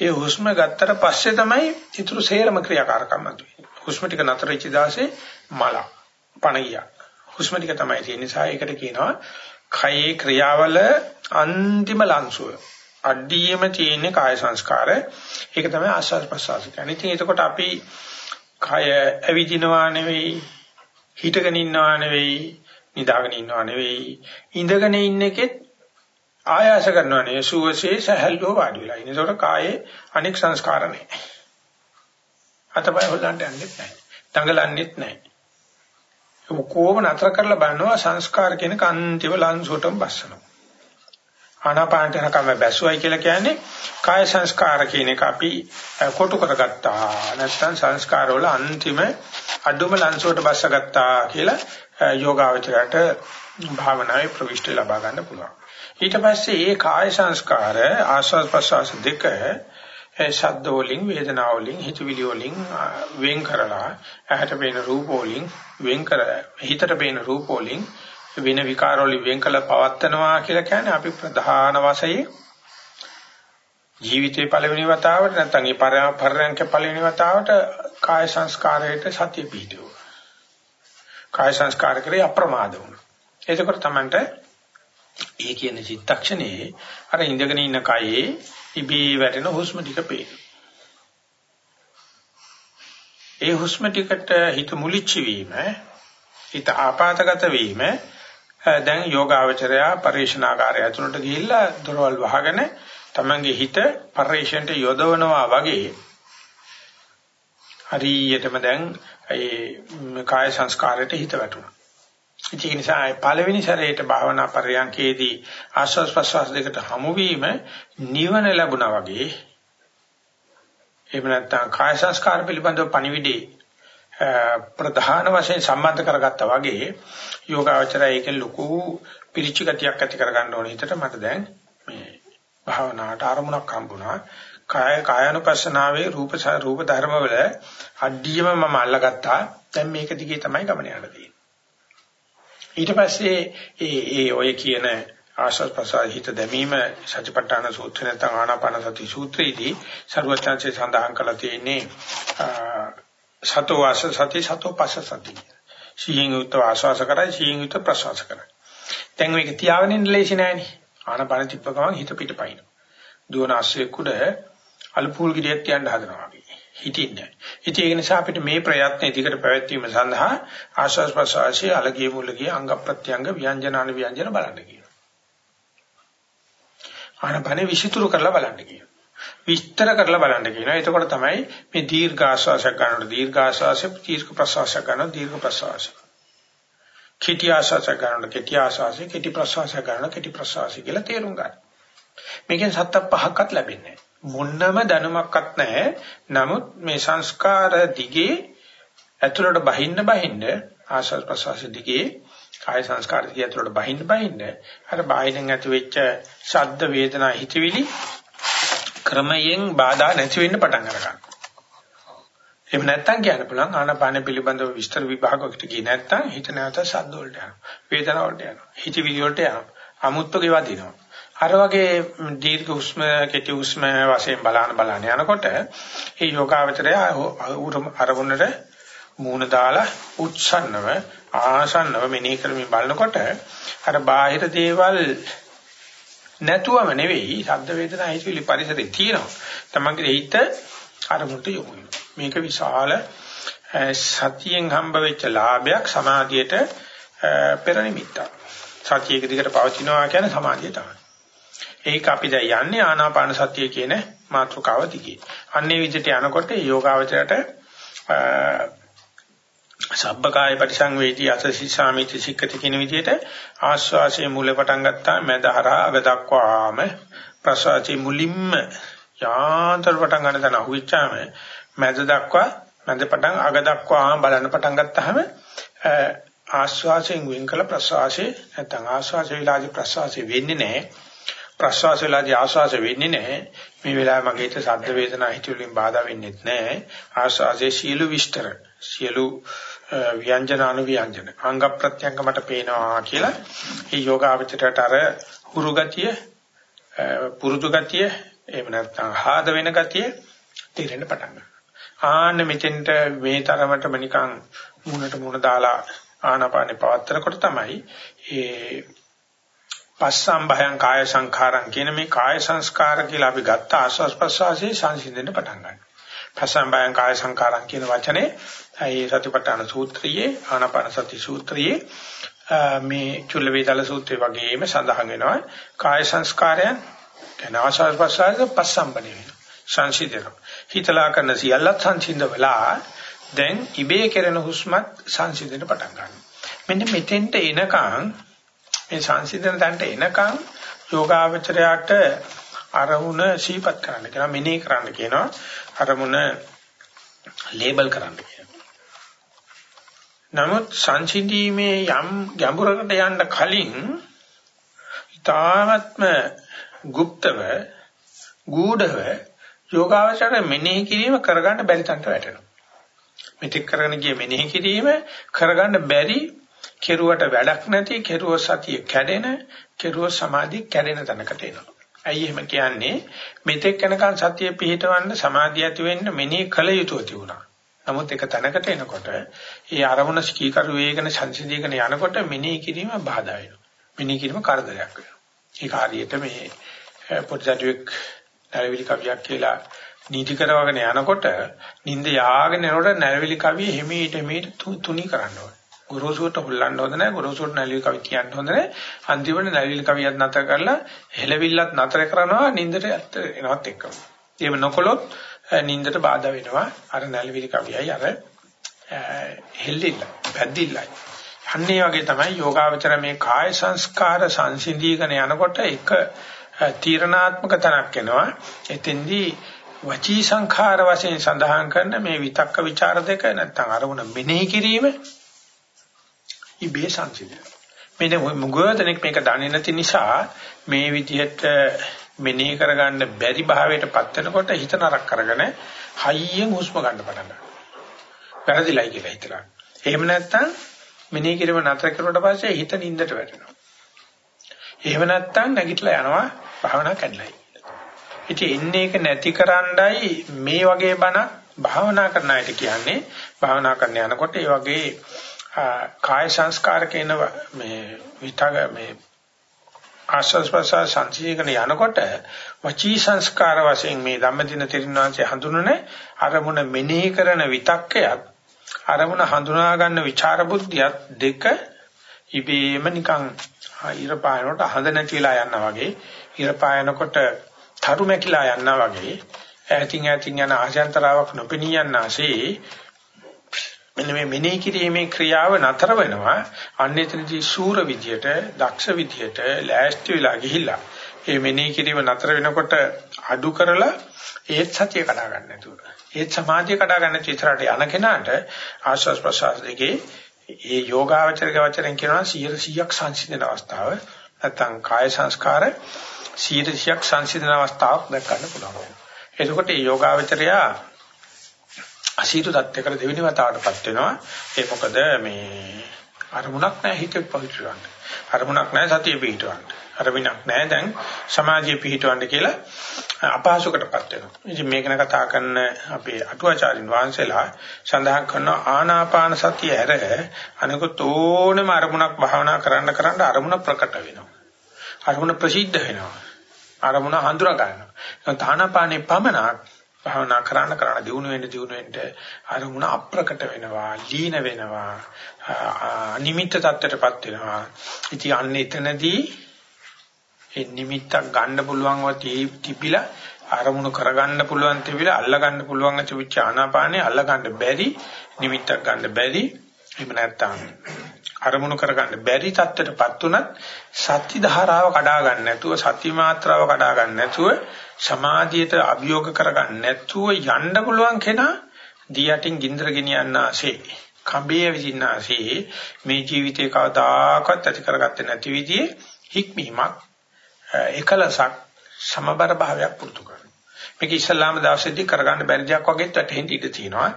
ඒ හුස්ම ගත්තට පස්සේ තමයි ඊටු සේරම ක්‍රියාකාරකම් නැතුවේ. හුස්ම ටික නතර වෙච්ච දාසේ මල පණ ගියා. හුස්ම ටික තමයි තියෙන නිසා ඒකට කියනවා කයේ ක්‍රියාවල අන්තිම ලංසුව. අඩියෙම තියෙන කාය සංස්කාර. ඒක තමයි ආස්වාද ප්‍රසආස කියන්නේ. ඉතින් එතකොට අපි කය ඇවිදිනවා නෙවෙයි, හිටගෙන ඉන්නවා නෙවෙයි, නිදාගෙන ඉන්නවා නෙවෙයි, ඉඳගෙන ඉන්න එකෙත් ආයාස කරනවා නෙවෙයි, සුවසේ සහැල්ලුව වාඩි වෙලා. ඉනේතකොට කායේ අනෙක් සංස්කාර නැහැ. අතපය හොල්ලන්න යන්නෙත් නැහැ. දඟලන්නෙත් නැහැ. කොහොම නතර කරලා බලනවා සංස්කාර කියන කන්තිව ලංසුවටම බස්සනවා. ආනාපානට යනකම බැස්සුවයි කියලා කියන්නේ කාය සංස්කාර කියන එක අපි කොටු කරගත්තා. නැත්නම් සංස්කාර වල අන්තිම අඩුම ලංසුවට බස්සගත්තා කියලා යෝගාවචරයට භාවනාවේ ප්‍රවිෂ්ටි ලබා ගන්න පුළුවන්. ඊට පස්සේ මේ කාය සංස්කාර ආස්වාද ප්‍රසවාස දෙක ශබ්ද වලින් වේදනා වලින් හිතවිලි වලින් වෙන් කරලා ඇහැට පේන රූප වලින් වෙන් කර හිතට පේන රූප වලින් වෙන විකාර වලින් වෙන් කළ පවත්නවා කියලා කියන්නේ අපි ප්‍රධාන වශයෙන් ජීවිතේ පළවෙනි වතාවට නැත්නම් ඒ පරයන්ක පළවෙනි වතාවට කාය සංස්කාරයට සතිය පිහිටුව. කාය සංස්කාර කරේ අප්‍රමාද වුණා. එතකොට තමන්ට ඒ කියන චිත්තක්ෂණේ අර ඉඳගෙන ඉන්න කයේ ඉබේ වැටෙන හුස්ම ටික පේනවා. ඒ හුස්ම ටිකට හිත මුලිච්ච වීම හිත ආපాతගත වීම දැන් යෝගාවචරයා පරිශනාකාරය ඇතුළට ගිහිල්ලා දොරවල් වහගෙන තමන්ගේ හිත පරිශෙන්ට යොදවනවා වගේ හරියටම දැන් ඒ කාය සංස්කාරයට හිත වැටුණා. ඒක නිසා පළවෙනි සැරේට භාවනා පරියන්කේදී ආස්වාස් ප්‍රස්වාස් දෙකට හමු වීම නිවන ලැබුණා වගේ. එහෙම නැත්නම් කාය සංස්කාර පිළිබඳව පණිවිඩේ ප්‍රධාන වශයෙන් සම්බන්ධ කරගත්තා වගේ යෝගාවචරය ඒකෙන් ලොකු පිරිච්ච ගතියක් ඇති කරගන්න ඕනේ හිතට මට දැන් මේ භාවනාවට අරමුණක් හම්බුණා. කාය කායानुපස්සනාවේ රූප රූප ධර්ම වල අඩියම මම අල්ලගත්තා. දැන් මේක දිගේ තමයි ගමන යන්න තියෙන්නේ. ඊට පස්සේ ඒ ඒ ඔය කියන ආශ්වාස ප්‍රශ්වාස හිත දැමීම සතිපට්ඨාන සූත්‍රය නැත්නම් ආනාපාන සති සූත්‍රයේදී ਸਰවඥාන්සේ සඳහන් කළා තියෙන්නේ සතෝ වාස සති සතෝ පස්ස සති. සීයෙන් යුත් ආශ්වාස කරයි සීයෙන් යුත් ප්‍රශ්වාස කරයි. දැන් මේක තියාගෙන ඉන්න ලේසි නෑනේ. ආනපන තිබ්බ ගමන් හිත පිටපයින්. දුවන ආශ්‍රය කුඩ අල්පූල් ගිරියක් තියන්න හදනවා වගේ. හිතින්නේ. ඉතින් ඒක නිසා අපිට මේ ප්‍රයත්න ඉදිකට පැවැත්වීම සඳහා ආශ්වාස ප්‍රශ්වාසයේ අලගිය මුලගිය අංග ප්‍රත්‍යංග ව්‍යංජනාන ව්‍යංජන බලන්න කියනවා. ආනපන විසිතුරු කරලා බලන්න කියනවා. විස්තර කරලා බලන්න කියනවා. එතකොට තමයි මේ දීර්ඝ ආශ්වාසයක් ගන්නකොට දීර්ඝ ආශ්වාසය, දීර්ඝ ප්‍රශ්වාසයක් ගන්නකොට දීර්ඝ ප්‍රශ්වාසය. කෙටි ආශ්වාසයක් ගන්නකොට කෙටි ආශ්වාසය, කෙටි ප්‍රශ්වාසයක් ගන්නකොට කෙටි ප්‍රශ්වාසය කියලා තේරුම් ගන්න. මේකෙන් සත්ත පහක්වත් ලැබෙන්නේ මොන්නම දැනුමක්වත් නැහැ. නමුත් මේ සංස්කාර දිගේ ඇතුළට බහින්න බහින්න ආශ්වාස ප්‍රශ්වාස දිගේ කාය සංස්කාර දිගේ ඇතුළට බහින්න බහින්න අර බාහිරින් ඇති වෙච්ච ශබ්ද වේදනා හිතවිලි ක්‍රමයෙන් බාධා නැති වෙන්න පටන් ගන්නවා. එහෙම නැත්තම් කියන්න පුළුවන් ආනාපාන පිළිබඳව විස්තර විභාගයකට ගියේ නැත්තම් හිත නැවත සද්ද වලට යනවා. වේදනා වලට යනවා. හිතවිලි වලට යනවා. අමුත්තු ගෙවා දිනවා. අර වගේ දීර්ඝ උස්ම කෙටි උස්ම වශයෙන් බලන බලන යනකොට ඒ යෝගාවචරය අරමුණට මූණ දාලා නැතුවම නෙවෙයි ශබ්ද වේදනා හිතවිලි පරිසරේ තියෙනවා. තමන්ගේ හිත අරමුණට යොමු වෙනවා. මේක විශාල සතියෙන් හම්බ වෙච්ච ලාභයක් සමාධියට පෙර නිමිත්තක්. සතියක දිගට පවතිනවා කියන්නේ සමාධිය තමයි. ඒක අපි දැන් යන්නේ ආනාපාන සතිය කියන මාතෘකාව දිගේ. අන්නේ විදිහට යනකොට යෝගාවචරයට සබ්බකාය පරිසංවේදී අසසිසාමිති සික්කති කියන විදිහට ආස්වාසයේ මූල පටන් ගත්තා මැදහරා අග දක්වාම ප්‍රසවාසයේ මුලින්ම යාන්තර පටන් ගන්න තැන අහුවෙච්චාම මැද දක්වා මැද පටන් අග දක්වාම බලන්න පටන් ගත්තාම ආස්වාසයෙන් වෙන් කළ ප්‍රසවාසයේ නැත්නම් ආස්වාස වේලාදී ප්‍රසවාසයේ වෙන්නේ නැහැ ප්‍රසවාස වේලාදී ආස්වාස වෙන්නේ නැහැ මේ වෙලාවේ මගේ හිත සද්ද වේදනා හිතුවලින් බාධා වෙන්නේ නැහැ ආස්වාසයේ සීල විස්තර සියලු ව්‍යංජන අනුව්‍යංජන අංග ප්‍රත්‍යංග මට පේනවා කියලා මේ යෝගාවචරයට අර හුරු ගතිය පුරුදු ගතිය එහෙම නැත්නම් ආද වෙන ගතිය තේරෙන්න පටන් ගන්නවා. ආන්න මෙතෙන්ට මේ තරමටම නිකන් මුණට මුණ දාලා ආනාපානේ පවත්තරකොට තමයි ඒ පස්සම්භයං කාය සංඛාරං කියන මේ කාය සංස්කාර කියලා අපි ගත්ත ආස්වාස් ප්‍රසවාසයේ සංසිඳෙන්න පටන් ගන්නවා. පස්සම්භයං කාය සංඛාරං කියන වචනේ ඒ සතිපට්ඨාන සූත්‍රයේ ආනාපාන සති සූත්‍රයේ මේ චුල්ල වේදල සූත්‍රය වගේම සඳහන් වෙනවා. කාය සංස්කාරයන් කියන ආශාස ප්‍රසාරක පස්සම්බනේ වෙනවා සංසිඳන හිතලා කරන සියල්ලත් සංසිඳ වෙලා දැන් ඉබේ කෙරෙන හුස්මත් සංසිඳෙන්න පටන් ගන්නවා. මෙන්න මෙතෙන්ට එනකන් මේ සංසිඳන තන්ට එනකන් යෝගාවචරයට අරමුණ සීපත් කරන්න කියලා මෙනෙහි කරන්න කියනවා අරමුණ ලේබල් කරන්න කියනවා. නමුත් සංසිඳීමේ යම් ගැඹුරකට යන්න කලින් ඊ타ත්ම গুপ্তව ගූඪව යෝගාවචරය මෙනෙහි කිරීම කරගන්න බැරි තන්ට වැටෙනවා. මෙතෙක් කරගෙන ගිය මෙනෙහි කිරීම කරගන්න බැරි කෙරුවට වැඩක් නැති කෙරුව සතිය කැඩෙන කෙරුව සමාධිය කැඩෙන තැනකට එනවා. ඇයි එහෙම කියන්නේ? මෙතෙක් යනකන් සතිය පිහිටවන්න සමාධිය ඇති වෙන්න මෙනෙහි කළ යුතුව තිබුණා. නමුත් එක තැනකට එනකොට ඒ අරමුණ ස්කීකරු වේගන සංසිඳීගෙන යනකොට මෙනෙහි කිරීම බාධා වෙනවා. මෙනෙහි කිරීම කරදරයක් වෙනවා. ඒක හරියට මේ පොඩ්ඩක් නැරවිලි කවියක් කියලා නීති කරවගෙන යනකොට නිින්ද යාගෙන යනකොට නැරවිලි කවිය හිමීට හිමීට තුනි කරන්න ඕනේ. ගොරෝසුට හොල්ලන්න හොඳ නැහැ ගොරෝසුට නැරවිලි කවි කියන්න හොඳ නැහැ. අන්තිමට නැරවිලි කවියත් නැතර කරලා හෙලවිල්ලත් නැතර කරනවා නිින්දට එනවත් එක්කම. එහෙම නොකළොත් නින්දට බාධා වෙනවා අර නැලවිලි කවියයි අර හෙල්ලිල්ල පැද්දිල්ලයි අන්නේ වගේ තමයි යෝගාවචර මේ කාය සංස්කාර සංසිඳීගෙන යනකොට එක තීරණාත්මක තනක් එනවා එතෙන්දී වචී සංඛාර වශයෙන් සඳහන් කරන මේ විතක්ක ਵਿਚාර දෙක නැත්නම් අරමුණ මෙනෙහි කිරීම ඉබේ සංසිඳන මෙන්න මුගවදෙනෙක් මේක දන්නේ නැති නිසා මේ විදිහට මෙනෙහි කරගන්න බැරි භාවයටපත් වෙනකොට හිත නරක කරගෙන හයියෙන් හුස්ම ගන්න පටන් ගන්නවා. වැරදිලයි කියලා හිතලා. එහෙම නැත්නම් මෙනෙහි කිරීම නතර කරුවට පස්සේ හිත නින්දට වැටෙනවා. එහෙම නැත්නම් නැගිටලා යනවා භාවනා කැඩලයි. ඉතින් එන්නේ එක නැතිකරණ්ඩයි මේ වගේ බණ භාවනා කරන අයට කියන්නේ භාවනා කරන්න යනකොට ඒ වගේ කාය සංස්කාර කියන මේ විතග මේ ආස්වාස් ප්‍රසාර සංචීකන යනකොට වචී සංස්කාර වශයෙන් මේ ධම්මදින තිරිනාංශය හඳුනන අරමුණ මෙනෙහි කරන විතක්කයත් අරමුණ හඳුනා ගන්න විචාර බුද්ධියත් දෙක ඉබේම නිකන් ඉර පායනකොට හඳ නැතිලා යනවා වගේ ඉර පායනකොට තරු මැකිලා යනවා වගේ ඈතින් ඈතින් යන ආශයන්තරාවක් නොපෙනී යනාසේ මෙන්න මේ මෙනෙහි කිරීමේ ක්‍රියාව නතර වෙනවා. අන්නේතනදී සූර විදියට දක්ෂ විදියට ලෑස්ති වෙලා ගිහිල්ලා මේ මෙනෙහි කිරීම නතර වෙනකොට අඩු කරලා ඒත් සතිය කඩා ගන්න නැතුව. ඒත් සමාධිය කඩා ගන්න චිත්‍රාට යන කෙනාට ආශ්වාස ප්‍රශ්වාස දෙකේ ඒ යෝගාවචරක වචරෙන් කියනවා 100ක් සංසිඳන අවස්ථාව. නැත්නම් කාය සංස්කාර 100ක් සංසිඳන අවස්ථාවක් දක්වන්න පුළුවන්. එතකොට මේ යෝගාවචරයා අසීතු தත්යකට දෙවෙනි වතාවටපත් වෙනවා. ඒ මොකද මේ අරමුණක් නැහැ හිත පවිත්‍රවන්න. අරමුණක් නැහැ සතිය පිහිටවන්න. අරමුණක් නැහැ දැන් සමාධිය පිහිටවන්න කියලා අපහසුකටපත් වෙනවා. ඉතින් මේකන කතා කරන අපේ අටුවාචාරින් වහන්සේලා සඳහන් කරන ආනාපාන සතිය ඇර අනිකුත් ඕනම අරමුණක් භාවනා කරන්න කරන්න අරමුණ ප්‍රකට වෙනවා. අරමුණ ප්‍රසිද්ධ වෙනවා. අරමුණ හඳුනා ගන්නවා. තානාපානේ පමණක් භාවනා කරන්න කරන්න දිනු වෙන්න දිනු වෙන්න අරමුණ අප්‍රකට වෙනවා, ලීන වෙනවා, අනිමිත්ත තත්ත්වයටපත් වෙනවා. ඉතින් අන්න එතනදී ඒ නිමිත්තක් ගන්න පුළුවන්ව තිබිලා අරමුණු කරගන්න පුළුවන් තිබිලා අල්ල ගන්න පුළුවන් අචවිච්ච ආනාපානේ අල්ල ගන්න බැරි නිමිත්තක් ගන්න බැරි එහෙම නැත්නම් අරමුණු කරගන්න බැරි තත්ත්වයටපත් උනත් සත්‍ය ධාරාව කඩා ගන්න නැතුව සත්‍ය මාත්‍රාව කඩා ගන්න නැතුව සමාධියට අභියෝග කරගන්න නැතුව යන්න පුළුවන් කෙනා දියටින් ගින්දර ගෙනියන්නාසේ කඹේ විසින්නාසේ මේ ජීවිතේ කවදාකවත් ඇති කරගත්තේ නැති විදිහේ හික්මීමක් එකලසක් සමබර භාවයක් පුරුදු කරනවා. මේක ඉස්ලාම දවසේදී කරගන්න බැරි දෙයක් වගේ වැටහෙන්න ඉඩ තියෙනවා.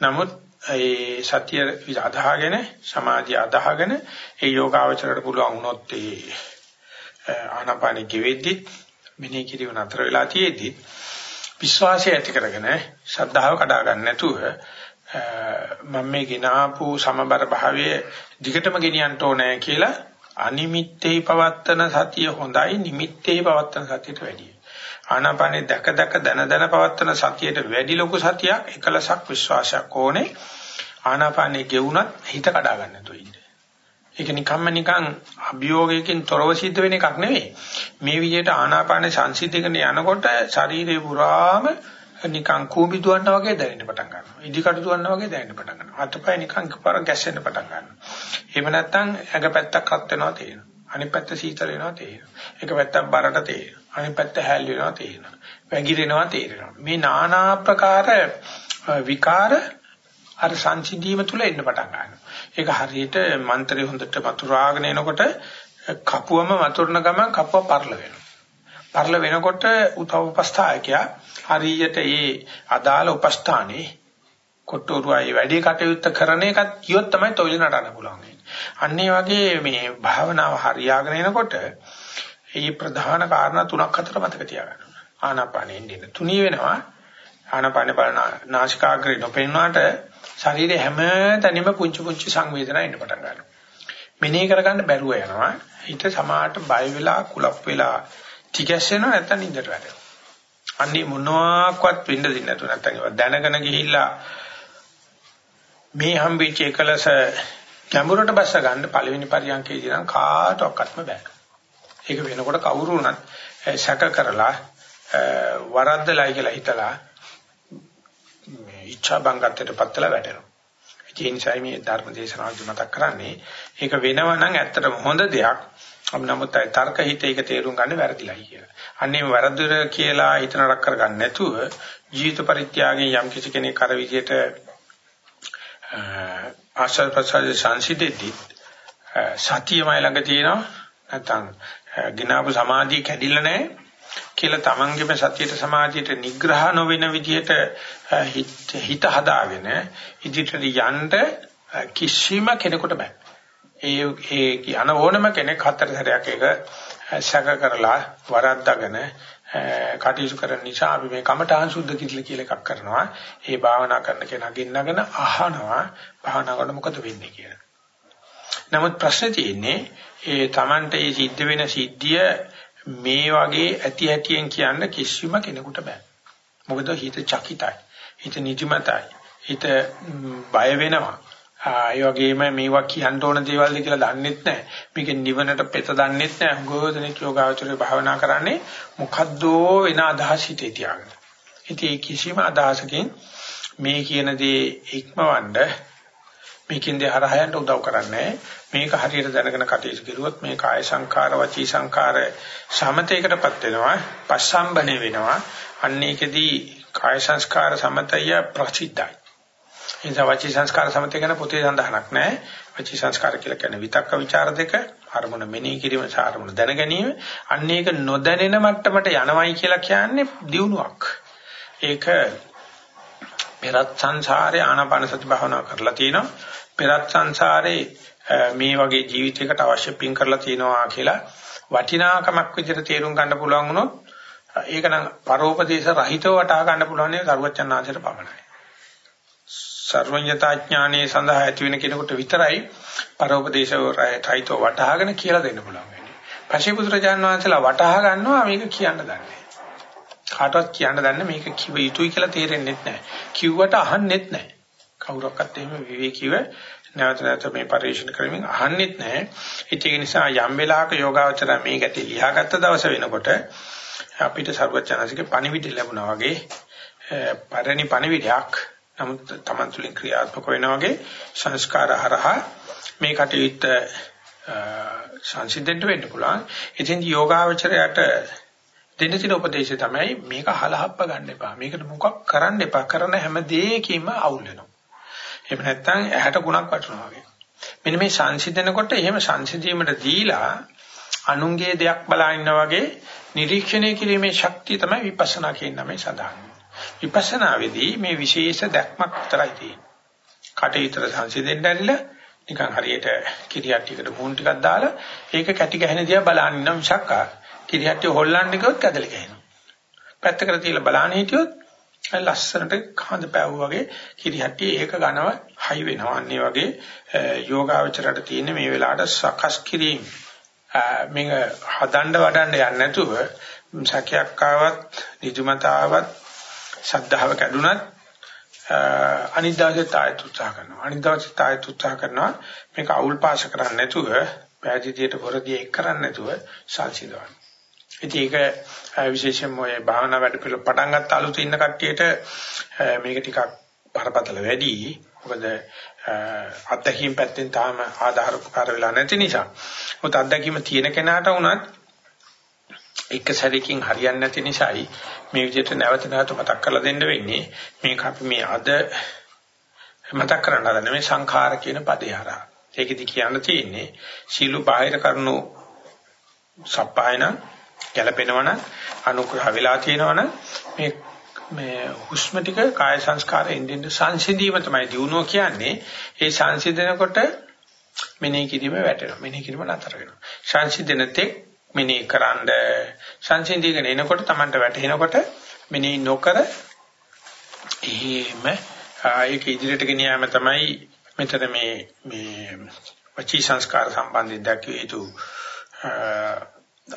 නමුත් ඒ සත්‍ය අදාහගෙන සමාධිය අදාහගෙන ඒ යෝගාවචරයට පුළුවන් වුණොත් ඒ ආනාපානෙ ගෙවෙද්දි මෙනෙහි කිරීම නතර වෙලා තියෙද්දි විශ්වාසය ඇති කරගෙන ශ්‍රද්ධාව කඩා ගන්න නැතුව මම මේ ගినాපු සමබර භාවයේ දිගටම ගෙනියන්න ඕනේ කියලා අනිමිත්තේ පවත්තන සතිය හොඳයි නිමිත්තේ පවත්තන සතියට වැඩියි. ආනාපානේ දැක දැක දන දන පවත්තන සතියට වැඩි ලොකු සතියක් එකලසක් විශ්වාසයක් ඕනේ. ආනාපානේ ගෙවුනත් හිත කඩා ගන්න නැතුව ඉන්න. ඒක නිකම්ම නිකන් අභියෝගයකින් තොරව සිද්ධ වෙන එකක් නෙවෙයි. මේ විදිහට ආනාපාන සංසිද්ධිකන යනකොට ශරීරේ පුරාම නිකන් කූඹි දුවන්න වගේ දැනෙන්න පටන් ගන්නවා. ඉදිකටු දුවන්න වගේ දැනෙන්න පටන් ගන්නවා. අතපය නිකන් පාර ගැස්සෙන්න පටන් ගන්නවා. එහෙම නැත්නම් ඇඟ පැත්තක් හත් වෙනවා තේරෙනවා. අනිත් පැත්ත සීතල වෙනවා තේරෙනවා. එක පැත්තක් බරට තේරෙනවා. අනිත් පැත්ත හැල් වෙනවා තේරෙනවා. වැగిරෙනවා තේරෙනවා. මේ নানা ආකාර විකාර අර සංසිඳීම තුල එන්න පටන් ගන්නවා. ඒක හරියට මන්ත්‍රේ හොඳට වතුරාගෙන එනකොට කපුවම වතුරන ගමන් කපුව පරල වෙනවා. පරල වෙනකොට උතවපස්ථායකයා හරියට ඒ අදාළ උපස්ථානේ කොට්ටෝරුවයි වැඩි කටයුත්ත කරන එකත් කියොත් තමයි තොইল නටන්න පුළුවන්. අන්න ඒ වගේ මේ භාවනාව හරියාගෙන එනකොට මේ ප්‍රධාන කාරණා තුනක් හතර මතක තියාගන්න. ආනාපානෙ ඉන්නේ තුනී වෙනවා. ආනාපානෙ බලන නාසිකාග්‍රේ නොපෙන්නාට ශරීරයේ හැම තැනම පුංචි පුංචි සංවේදනා එන්න පටන් ගන්නවා. මෙනෙහි කරගන්න බැරුව යනවා. හිත සමාහට බය වෙලා කුලප් වෙලා ටිකැස්සෙනවා නැත්නම් නින්දට වැටෙනවා. අන්නේ මොනවාක්වත් වෙන්න දෙන්නේ නැතුව නැත්නම් ඒවා දැනගෙන ගිහිල්ලා මේ හම්බෙච්ච එකලස ගැඹුරට බැස ගන්න පළවෙනි පරියන්කේදී නම් කාටවත්ම බෑ. ඒක වෙනකොට කවුරු වුණත් සැක කරලා වරද්දලයි කියලා හිතලා මේ ඉච්ඡා බංගත්තට පත්තලා වැටෙනවා. ඒ නිසා මේ ධර්ම දේශනාවදී මතක් කරන්නේ ඒක වෙනවා නම් ඇත්තටම හොඳ දෙයක්. නමුත් තර්ක හිත ඒක තේරුම් ගන්න වැරදිලයි කියලා. අන්නේ වැරදුර කියලා හිත නරක කරගන්න නැතුව ජීවිත පරිත්‍යාගයෙන් යම් කිසි කෙනෙක් අර විදියට ආශ්‍රය ප්‍රසාරේ සංසිදෙද්දී සතියමයි ළඟ තියෙනවා නැත්නම් ගිනාපු සමාධිය කැඩිලා නැහැ කියලා තමන්ගේම සතියට සමාධියට නිග්‍රහ නොවන විදියට හිත හදාගෙන ඉදිරියට යන්න කිසිම කෙනෙකුට බෑ. ඒ ඒ යන ඕනම කෙනෙක් හතර සැරයක් ඒක සැක කරලා වරද්දාගෙන කටයුතු කරන නිසා අපි මේ කමඨාන් සුද්ධ කිරිල කියලා එකක් කරනවා. ඒ භාවනා කරන කෙනා ගින්නගෙන අහනවා භාවනා කරනකොට මොකද වෙන්නේ කියලා. නමුත් ප්‍රශ්නේ තියෙන්නේ ඒ Tamante මේ සිද්ධ වෙන සිද්ධිය මේ වගේ ඇති ඇතියෙන් කියන්න කිසිම කෙනෙකුට බෑ. මොකද හිත චකිතයි. හිත නිදිමතයි. හිත බය වෙනවා. ඒ වගේම මේවා කියන්න ඕන දේවල්ද කියලා දන්නෙත් නැහැ. මේක නිවනට පෙත දන්නෙත් නැහැ. ගෝධනෙක් යෝගාචරයේ භාවනා කරන්නේ මොකද්ද වෙන අදහස් හිතේ තියාගෙන. ඉතින් කිසිම අදහසකින් මේ කියන දේ ඉක්මවන්න මේකින් දේ හරහයන්ට උදව් කරන්නේ මේක හරියට දැනගෙන කටයුතු කරුවොත් මේ කාය සංඛාර වචී සංඛාර සමතේකටපත් වෙනවා පස්සම්බනේ වෙනවා අන්න ඒකෙදී කාය සංස්කාර සමතය ප්‍රසිද්ධයි එනිසා වචී සංස්කාර සමතය ගැන පොතේ සඳහනක් නැහැ. වචී සංස්කාර කියලා කියන්නේ විතක්ක ਵਿਚාර දෙක, අරමුණ මෙනෙහි කිරීම සහ අරමුණ දැන ගැනීම. අන්න ඒක නොදැනෙන මට්ටමට යනවයි කියලා කියන්නේ දියුණුවක්. ඒක පෙරත් සංසාරේ ආනාපාන සති භාවනා කරලා තිනවා. පෙරත් සංසාරේ මේ වගේ ජීවිතයකට අවශ්‍ය පින් කරලා තිනවා කියලා වටිනාකමක් විදිහට තේරුම් ගන්න පුළුවන් වුණොත් ඒක නම් පරෝපදේශ රහිතව වටහා ගන්න පුළුවන් නේ සරුවචනාංශයට පමණයි. සර්වඥතා ඥානයේ සඳහා ඇති වෙන කෙනෙකුට විතරයි පරෝපදේශව රහිතව වටහාගෙන කියලා දෙන්න පුළුවන් වෙන්නේ. පස්සේ බුදුරජාණන් වහන්සේලා වටහා ගන්නවා මේක කියන්න දන්නේ කාටවත් කියන්න දන්නේ මේක කිව යුතුයි කියලා තේරෙන්නේ නැහැ. කිව්වට අහන්නෙත් නැහැ. කවුරක්වත් එහෙම විවේකීව නැවත නැවත මේ පරිශන කරමින් අහන්නෙත් නැහැ. ඒක නිසා යම් වෙලාවක යෝගාවචර මේ ගැටි ලියාගත්ත දවස වෙනකොට අපිට සර්වචනසිකේ පණිවිඩ ලැබුණා වගේ පරිණි පණිවිඩයක් නමුත් Taman තුලින් ක්‍රියාත්මක වෙනා වගේ සංස්කාර හරහා මේ කටයුත්ත සංසිද්ධෙන්න වෙන්න පුළුවන්. ඉතින් යෝගාවචරයට දෙන්න තියෙන උපදේශය තමයි මේක හලහප්ප ගන්න එපා. මේකට මොකක් කරන්න එපා. කරන හැම දෙයකින්ම අවුල් වෙනවා. එහෙම නැත්නම් ඇහැට ගුණක් වටනවා වගේ. මෙන්න මේ සංසිඳනකොට එහෙම සංසිඳීමට දීලා අනුන්ගේ දෙයක් බලා ඉන්නා වගේ නිරීක්ෂණය කිරීමේ ශක්තිය තමයි විපස්සනා කියන නමේ සඳහන්. විපස්සනාවේදී මේ විශේෂ දැක්මක් විතරයි තියෙන්නේ. කටේතර සංසිඳෙන්න ඇරිලා නිකන් හරියට කිරියක් ටිකට මූණ ටිකක් දාලා ඒක කැටි ගැහෙන දිහා බලන්න ඉන්න මිසක් කිරියට්ටිය හොල්ලන්න ගියොත් කැදලි ගහනවා. පැත්තකට තියලා බලන්න හිටියොත් ලස්සනට කඳ පැවුව වගේ කිරියට්ටිය ඒක ඝනව හයි වෙනවා. අන්නේ වගේ යෝගාවචරයට තියෙන මේ වෙලාවට සකස් කිරීම මේක හදන්න වඩන්න යන්නේ නැතුව සැකයක් ආවත් නිදිමතාවත් ශද්ධාව කැඩුනත් අනිත් දවසේ තායත් උත්සාහ කරනවා. අනිත් දවසේ තායත් උත්සාහ කරනවා. මේක අවුල් පාස කරන්නේ නැතුව පෑදීතියට පොරදී එක් කරන්නේ නැතුව සල්සිදවන්න. ඉතින් ඒක විශේෂයෙන්ම ඔය භාවනා වැඩ පිළිවෙල පටන් ගත්ත අලුත ඉන්න කට්ටියට මේක ටිකක් බරපතල වැඩි. මොකද අත්දැකීම් පැත්තෙන් තාම ආධාර උපකාර වෙලා නැති නිසා. මොකද අත්දැකීම තියෙන කෙනාට උනත් එක සැරකින් හරියන්නේ නැති නිසායි මේ විදිහට නැවත නැවත මතක් කරලා දෙන්න වෙන්නේ. මේක අපි මේ අද මතක් කරන්න හදන මේ සංඛාර කියන පදේ හරහා. ඒකෙදි කියන්න තියෙන්නේ සීළු බාහිර කරුණු සප්පායන ගැළපෙනවනම් අනුග්‍රහ වෙලා තියෙනවනම් මේ මේ හුස්ම ටික කාය සංස්කාරයෙන් දෙන්න සංසිඳීම තමයි දිනුව කියන්නේ. ඒ සංසිඳනකොට මෙනෙහි කිරීම වැටෙනවා. මෙනෙහි කිරීම නතර වෙනවා. සංසිඳන තෙක් මෙනෙහි කරන්ඩ සංසිඳීගෙන එනකොට Tamanට වැටෙනකොට මෙනෙහි නොකර එහෙම ඒක ඉදිරියට ගෙන යාම තමයි මෙතන මේ මේ වචී සංස්කාර සම්බන්ධයෙන් දැක්විය යුතු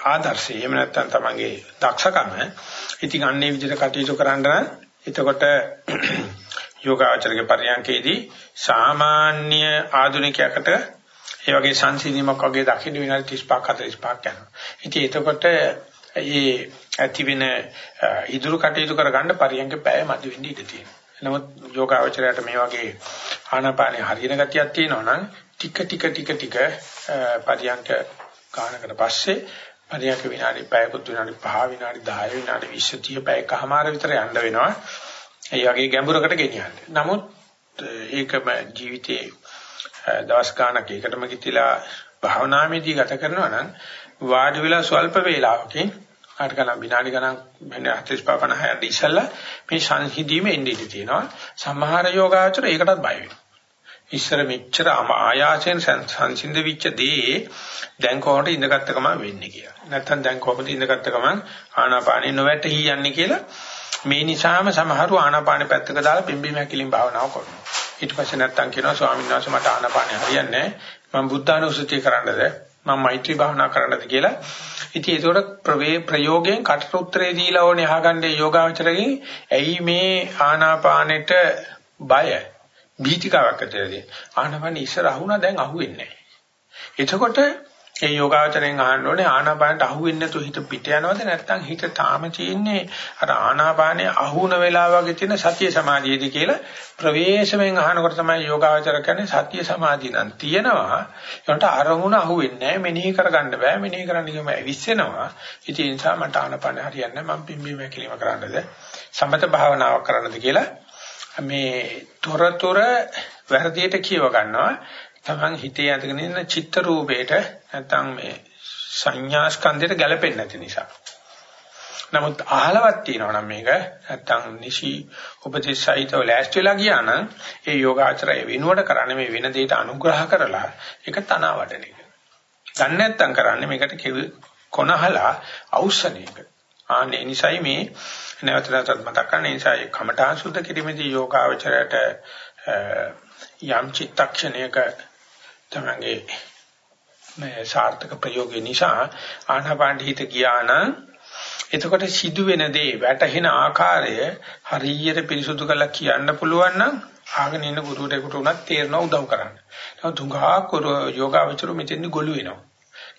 ආදර්ශය එහෙම නැත්නම් තමන්ගේ දක්ෂකම ඉතින් අන්නේ විදිහට කටයුතු කරන්න නම් එතකොට [clears throat] යෝගාචරගේ පරියන්කේදී සාමාන්‍ය ආධුනිකයකට ඒ වගේ සංසිඳීමක් වගේ දකින්න විනාඩි 35 45ක් යනවා. ඉතින් එතකොට ඒ ඇති වෙන ඉදිරි කටයුතු කරගන්න පරියන්ක පැය මදි වෙන්න ඉඩ තියෙනවා. නමුත් යෝගාචරයට මේ වගේ ආනාපානෙ හරියන ගතියක් තියෙනවා නම් ටික ටික ටික ටික පරියන්ක ගානකට පස්සේ පරියන්ක විනාඩි 5කුත් විනාඩි 5 විනාඩි 10 විනාඩි 20 30 පැයකමාර විතර යන්න වෙනවා. ඒ වගේ ගැඹුරකට ගෙනියන්න. නමුත් ඒකම ජීවිතේ දවස් ගානක් එකටම ගිතිලා භාවනාමේදී ගත කරනවා නම් වාඩි වෙලා ස්වල්ප වේලාවකින් අර ගණන් විනාඩි ගණන් මෙන්න 45 50 ඉස්සල්ලා මේ සංහිදීමේ එන්නේ තියෙනවා. සමහර යෝගාචර ඒකටත් බය වෙනවා. ඉස්සර මෙච්චර ආයාසයෙන් සංසිඳ විච්ච දේ දැන් කොහොමද ඉඳගත්ත ගමන් වෙන්නේ කියලා. නැත්තම් දැන් කොහොමද ඉඳගත්ත ගමන් ආනාපානෙ නොවැටහි යන්නේ කියලා මේ නිසාම සමහරව ආනාපානෙ පැත්තක දාලා පිම්බීම හැකිලින් භාවනාව කරනවා. ඊට පස්සේ නැත්තම් කියනවා ස්වාමීන් වහන්සේ මට ආනාපානෙ හරියන්නේ නැහැ. මම බුද්ධානුස්සතිය කරන්නද මම මෛත්‍රී භාවනා කරන්නද කියලා. ඉතින් ඒකට ප්‍රවේ ප්‍රයෝගයෙන් කටට උත්තරේ දීලා ඕනේ අහගන්නේ යෝගාවචරයෙන් ඇයි මේ ආනාපානෙට බය බීතිකාවක් ඇතිවෙදී ආනපන ඉස්සර අහුණා දැන් අහුවෙන්නේ නැහැ. එතකොට ඒ යෝගාචරයෙන් අහන්න ඕනේ ආනාපානට අහුවෙන්නේ නැතුව හිත පිට යනවද නැත්නම් හිත තාම තියෙන්නේ අර ආනාපානයේ අහුන වෙලාව වගේ තියෙන සතිය සමාධියද කියලා ප්‍රවේශමෙන් අහනකොට තමයි යෝගාචර කියන්නේ සතිය සමාධිය නම් තියෙනවා. ඒකට අරමුණ අහුවෙන්නේ නැහැ. මෙනෙහි කරගන්න බෑ. මෙනෙහි කරන්න ගියම ඇවිස්සෙනවා. ඉතින් ඒ නිසා මට ආනාපාන හරියන්නේ මම පිම්බීම හැකිලිම කරන්නද? සමත භාවනාවක් කරන්නද කියලා මේ තොරතුර වැරදියට කියව ගන්නවා තමන් හිතේ ඇතිගෙන ඉන්න චිත්ත රූපේට නැත්නම් මේ සංඥා ස්කන්ධයට ගැලපෙන්නේ නැති නිසා. නමුත් අහලවත් තියෙනවා නම් මේක නැත්නම් නිසි උපදේශයිතව ලෑස්ති වෙලා ගියා නම් ඒ යෝගාචරය වෙනුවට කරන්නේ මේ වෙන දෙයට අනුග්‍රහ කරලා ඒක තනවා වඩන එක. දන්නේ නැත්නම් කරන්නේ මේකට කොනහලා අවශ්‍යන එක. ආන්නේ නිසයි මේ නැවත නැවතත් මතක් කරන නිසා ඒ කමඨාන් සුද්ධ කිරීමේදී යෝගාවචරයට යම් චිත්තක්ෂණයක තමගේ මේ සාර්ථක ප්‍රයෝගය නිසා ආනාපාන හිත ගියා නම් එතකොට සිදුවෙන දේ වැටහෙන ආකාරය හරියට පිරිසුදු කරලා කියන්න පුළුවන් නම් ආගෙන ඉන්න ගුරුවරයෙකුට උනත් තේරෙනවා උදව් කරන්න. නමුත් තුඟා කර යෝගාවචර මෙතෙන් ගොළු වෙනවා.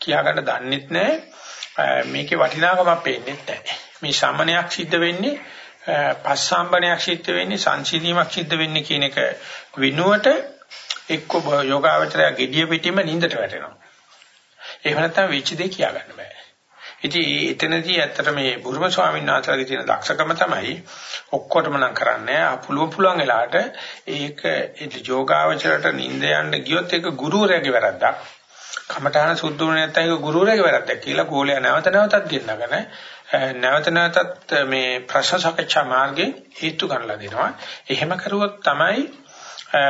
කියා ගන්න දන්නෙත් නැහැ. මේකේ වටිනාකමක් පේන්නේ නැහැ. මේ සම්මනයක් සිද්ධ වෙන්නේ පස්සම්බනයක් සිද්ධ වෙන්නේ සංසිඳීමක් සිද්ධ වෙන්නේ කියන එක විනුවට එක්ක යෝගාවචරය gediya පිටින්ම නින්දට වැටෙනවා. එහෙම නැත්නම් වෙච්ච දේ කියා ගන්න බෑ. ඉතින් එතනදී ඇත්තට මේ බුරුම ස්වාමීන් වහන්සේලාගේ තියෙන දක්ෂකම තමයි ඔක්කොටම නම් කරන්නේ පුළුවන් පුළුවන් වෙලාවට ඒක යෝගාවචරයට නිින්ද යන්න ගියොත් ඒක ගුරුවරයාගේ වැරද්දක්. කමඨාන සුද්ධ වුණේ නැත්නම් ඒක ගුරුවරයාගේ වැරද්දක් කියලා ගෝලයා නැවත නැවතත් ගෙන්නගෙන නැවත නැවතත් මේ ප්‍රශ්න සාකච්ඡා මාර්ගේ හේතු ගන්නලා දෙනවා. එහෙම කරුවොත් තමයි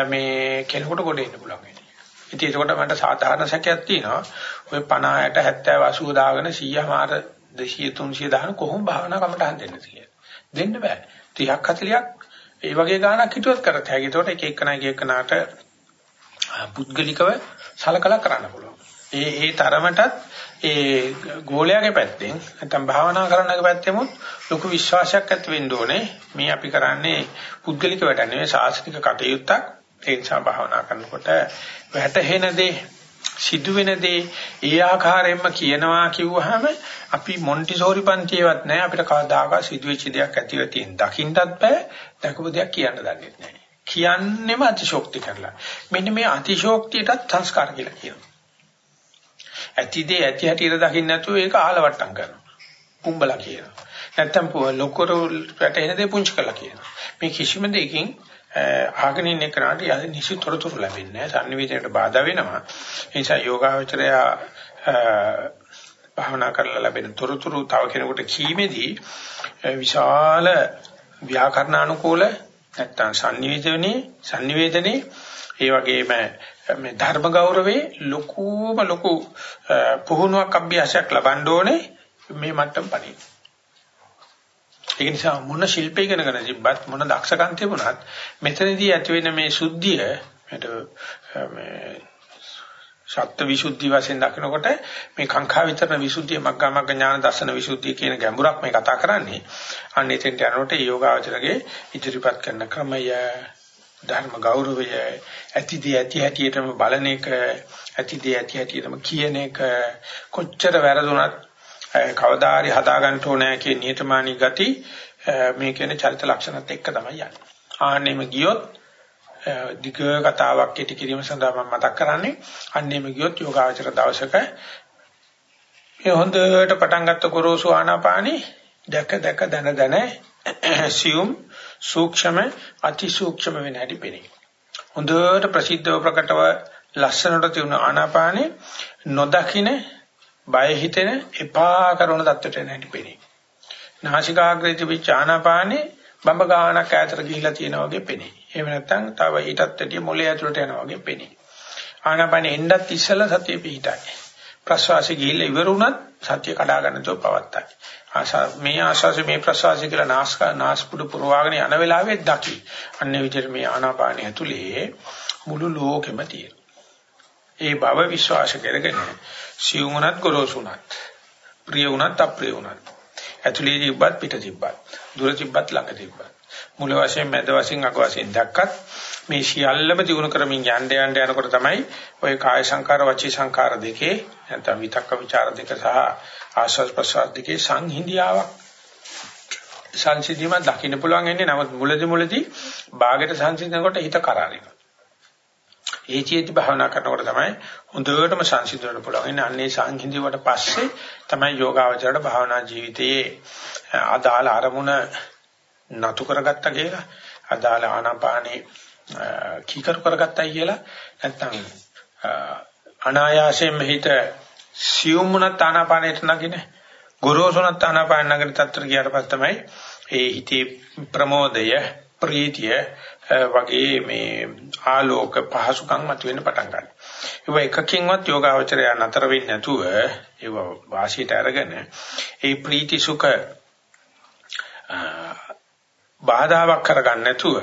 මේ කෙනෙකුට ගොඩ එන්න පුළුවන් වෙන්නේ. ඉතින් ඒකට මට සාධාරණ සැකයක් තියෙනවා. ඔය 50 60 70 80 දාගෙන 100 මාර 200 300 දාන කොහොම භාවනා කමටහන් දෙන්නද කියලා. දෙන්න බෑ. 30ක් 40ක් ඒ වගේ ගාණක් හිතුවත් කරත් හැකි. ඒකට එක එකනා එක එකනාට පුද්ගලිකව සලකලා කරන්න පුළුවන්. ඒ ඒ තරමටත් ඒ ගෝලයාගේ පැත්තෙන් නැත්නම් භාවනා කරන්නගේ පැත්තෙමුත් ලොකු විශ්වාසයක් ඇති වෙන්න ඕනේ. මේ අපි කරන්නේ පුද්ගලික වැඩ නෙවෙයි සාසනික කටයුත්තක්. ඒ නිසා භාවනා කරනකොට වැටහෙන දේ සිදුවෙන දේ ඒ ආකාරයෙන්ම කියනවා කිව්වහම අපි මොන්ටිසෝරි පන්තියවත් නැහැ. අපිට කවදාකවත් සිදුවෙච්ච දෙයක් ඇතිව තියෙන. දකින්නත් බෑ දැකපු දෙයක් කියන්න දන්නේ නැහැ. කියන්නෙම අතිශෝක්ති කරලා. මෙන්න මේ අතිශෝක්තියටත් සංස්කාර කියලා කියනවා. ඇතිදේ ඇති හැටියට දකින්න නැතුව ඒක ආලවට්ටම් කරනවා කුඹලා කියනවා නැත්තම් ලොකර රැටෙන දේ පුංචි කළා කියනවා මේ කිසිම දෙයකින් ආගෙන ඉන්න කෙනාට යහි නිසි තොරතුරු ලැබෙන්නේ නැහැ. සංනිවේදනයට බාධා වෙනවා. ඒ නිසා යෝගාවචරය භාවනා කරලා ලැබෙන තොරතුරු තව කෙනෙකුට කීමේදී විශාල ව්‍යාකරණානුකූල නැත්තම් සංනිවේදනයේ සංනිවේදනයේ ඒ වගේම මේ ධර්ම ගෞරවේ ලොකුම ලොකු පුහුණුවක් අභ්‍යාසයක් ලබන්න ඕනේ මේ මට්ටම පණින්න. ඒක නිසා මොන ශිල්ප ඉගෙනගෙන තිබ්බත් මොන දක්ෂකම් තිබුණත් මෙතනදී ඇති වෙන මේ සුද්ධිය මේ සත්ත්ව විසුද්ධි වශයෙන් දකිනකොට මේ කාංකා විතරන විසුද්ධිය මග්ගා මග්ග ඥාන දර්ශන විසුද්ධිය කියන ගැඹුරක් මේ කතා කරන්නේ අන්න එතෙන්ට යනකොට යෝගාචරගේ ඉදිරිපත් කරන ක්‍රමය ධර්ම ගෞරවය ඇතිදී ඇති හැටියටම බලන එක ඇතිදී ඇති හැටියටම කියන එක කොච්චර වැරදුනත් කවදා හරි හදා ගන්න ඕනෑ කියන නියතමානී ගති මේ කියන චරිත ලක්ෂණත් එක්ක තමයි යන්නේ. ආන්නෙම ගියොත් ධික කතාවක් කෙටි කිරීම සඳහා මම මතක් කරන්නේ අන්නෙම ගියොත් යෝගාචර දවසක මේ හොඳට පටන් ගත්ත ගොරෝසු ආනාපානි දැක දැක දන දන සියුම් සූක්ෂම අති සූක්ෂම වෙන හැටි පෙනේ. හොඳට ප්‍රසිද්ධව ප්‍රකටව ලස්සනට තියුණු ආනාපානෙ නොදකින බය හිතෙන එපා කරන தත්ත්වයට එන හැටි පෙනේ. නාසිකාග්‍රේ තිබිච්ච ආනාපානේ බඹ ගානක් ඈතට ගිහිලා තියෙනා වගේ පෙනේ. එහෙම නැත්නම් තව ඊටත් වැඩිය මොලේ ඇතුළට යනවා වගේ පෙනේ. ආනාපානේ එන්නත් ඉස්සෙල්ලා සතිය පිහිටයි. ප්‍රශ්වාසය ගිහිල්ලා ඉවර වුණත් සතිය කඩා ගන්නතෝ පවත්තයි. ආශා මේ ආශාසෙ මේ ප්‍රශ්වාසය කියලා නාස්ක නාස්පුඩු පුරවාගෙන යන වෙලාවේ දකි. අන්නේ විදිහට මේ ආනාපානය ඇතුලේ මුළු ලෝකෙම තියෙනවා. ඒ බව විශ්වාස කරගෙන සියුම් උනත් ගොරෝසු උනත් ප්‍රිය උනත් අප්‍රිය උනත් ඇතුලේ තිබ්බත් පිට තිබ්බත් දුර තිබ්බත් ළඟ තිබ්බත්. මුල වශයෙන් මැද වශයෙන් අග වශයෙන් දැක්කත් මේ සියල්ලම දිනු කරමින් යන්න යන්න යනකොට තමයි ওই කාය සංකාර වචී සංකාර දෙකේ නැත්නම් විතක්ක ਵਿਚාර දෙක සහ ආස්වාද ප්‍රසාර දෙකේ සංහිඳියාවක් සංසිධීම දකින්න පුළුවන් වෙන්නේ. නමුත් මුලදි මුලදි බාගෙට සංසිඳනකොට හිත කරාරිනවා ඒ චේති භාවනා කරනකොට තමයි හොඳටම සංසිඳන්න පුළුවන්. එන්නේ අන්නේ සංහිඳියට පස්සේ තමයි යෝගාවචරයට භාවනා ජීවිතයේ අදාළ අරමුණ නතු කරගත්තා කියලා, අදාළ ආනාපානේ කීකරු කරගත්තයි කියලා නැත්නම් අනායාසයෙන් හිත සියුම්ුණත් ආනාපානයට නගින ගොරෝසුණත් ආනාපාන නගින තත්ත්වයට ගියාට පස්සේ තමයි ඒ හිතේ ප්‍රමෝදය ප්‍රීතිය වගේ මේ ආලෝක පහසුකම් මතුවෙන්න පටන් ගන්නවා. ඒක එකකින්වත් යෝගාවචරය නතර වෙන්නේ නැතුව ඒව වාසියට අරගෙන ඒ ප්‍රීති සුඛ බාධාවක් කරගන්න නැතුව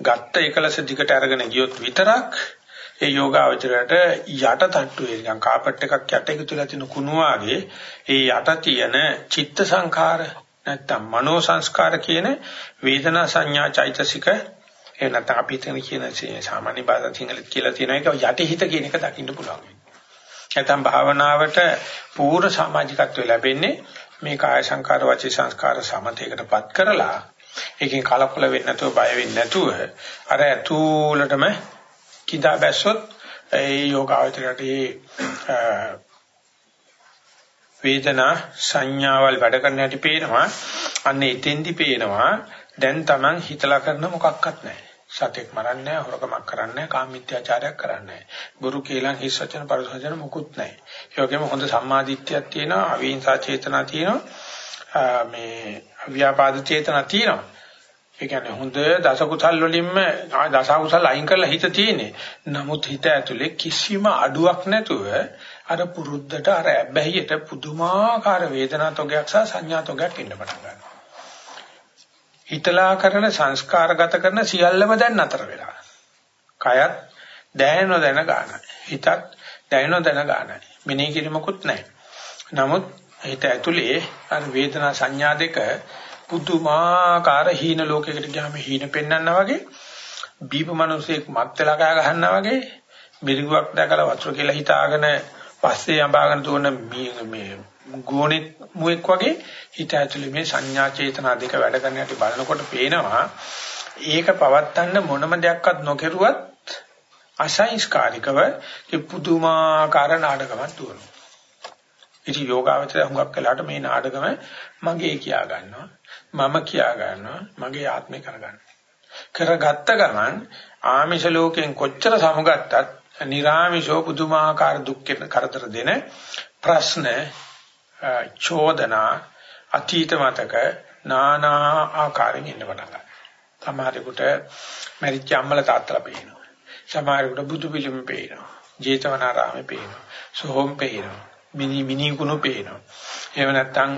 ගත්ත එකලස දිගට අරගෙන ගියොත් විතරක් ඒ යෝගාවචරයට යට තට්ටුවේ නිකන් කාපට් එකක් යට එකතුලා තියෙන කුණු වාගේ ඒ යට තියෙන චිත්ත සංඛාර නැත්තම් මනෝ සංස්කාර කියන වේදනා සංඥා චෛතසික ඒ නැත්නම් අපි හිතන කියන සාමාන්‍ය භාෂා සිංහලෙත් කියලා තියෙන එක යටිහිත කියන එක දකින්න පුළුවන්. නැත්නම් භාවනාවට පූර්ණ සමාජිකත්වය ලැබෙන්නේ මේ කාය සංකාර වචී සංස්කාර සමතේකටපත් කරලා ඒකෙන් කලකොල වෙන්නේ නැතුව බය වෙන්නේ නැතුව අර ඇතුළටම කිදා බැස්සොත් ඒ යෝගාවචරයට වේදනා සංඥාවල් වැඩ කරන්න හැටි පේනවා අන්න එතෙන්දි පේනවා දැන් Taman හිතලා කරන මොකක්වත් නැහැ සතෙක් මරන්නේ නැහැ, හොරකමක් කරන්නේ නැහැ, කාමීත්‍යාචාරයක් කරන්නේ නැහැ. ගුරු කේලම් හිස් වචන පරිස වචන මොකුත් නැහැ. ඒ වගේම හොඳ සම්මාදිට්ඨියක් තියෙනවා, අවිහිංසා චේතනා තියෙනවා, මේ අව්‍යාපාද චේතනා තියෙනවා. ඒ කියන්නේ හොඳ දස කුසල් වලින්ම දස කුසල් අයින් කරලා හිත තියෙන්නේ. නමුත් හිත ඇතුලේ කිසිම අඩුවක් නැතුව අර පුරුද්දට අර ඇබ්බැහියට පුදුමාකාර වේදනා තොගයක් සහ සංඥා තොගයක් ඉන්න පටන් ගන්නවා. හිතලා කරන සංස්කාරගත කරන සියල්ලම දැන් නතර වෙලා. කයත් දැනෙන දැන ගන්නයි. හිතත් දැනෙන දැන ගන්නයි. මෙනෙහි කිරීමකුත් නැහැ. නමුත් හිත ඇතුලේ අර වේදනා සංඥා දෙක පුදුමාකාර හීන ලෝකයකට ගියාම හීන පෙන්වන්නා වගේ බීප මිනිසෙක් මත් වෙලා කෑ ගහනවා වගේ මිරිඟුවක් දැකලා වතුර කියලා හිතාගෙන පස්සේ අඹාගෙන දුවන මේ ගෝණෙක් මුවෙක් වගේ හිත ඇතුලේ මේ සංඥා චේතනා දෙක වැඩ කරන හැටි බලනකොට පේනවා ඒක පවත්තන්න මොනම දෙයක්වත් නොකරුවත් අසංස්කාරිකව පුදුමාකාර 나ඩගමක් දුවනවා. ඉති යෝගාවචරය හුඟක් කළාට මේ නාටකම මගේ කියා ගන්නවා මම කියා ගන්නවා මගේ ආත්මේ කරගන්න. කරගත්ත ගමන් ආමිෂ ලෝකෙන් කොච්චර සමුගත්තත් නිර්ආමිෂෝ පුදුමාකාර දුක්ඛ කරදර දෙන ප්‍රශ්න චෝදනා අතීත මතක නානා ආකාරයෙන් ඉන්න පටන් ගන්නවා. සමහරෙකුට මරිච්ච අම්මල තාත්තලා පේනවා. සමහරෙකුට බුදු පිළිම පේනවා. ජේතවනාරාමේ පේනවා. සෝම් පේනවා. මිනි මිනි කුණු පේනවා. එහෙම නැත්නම්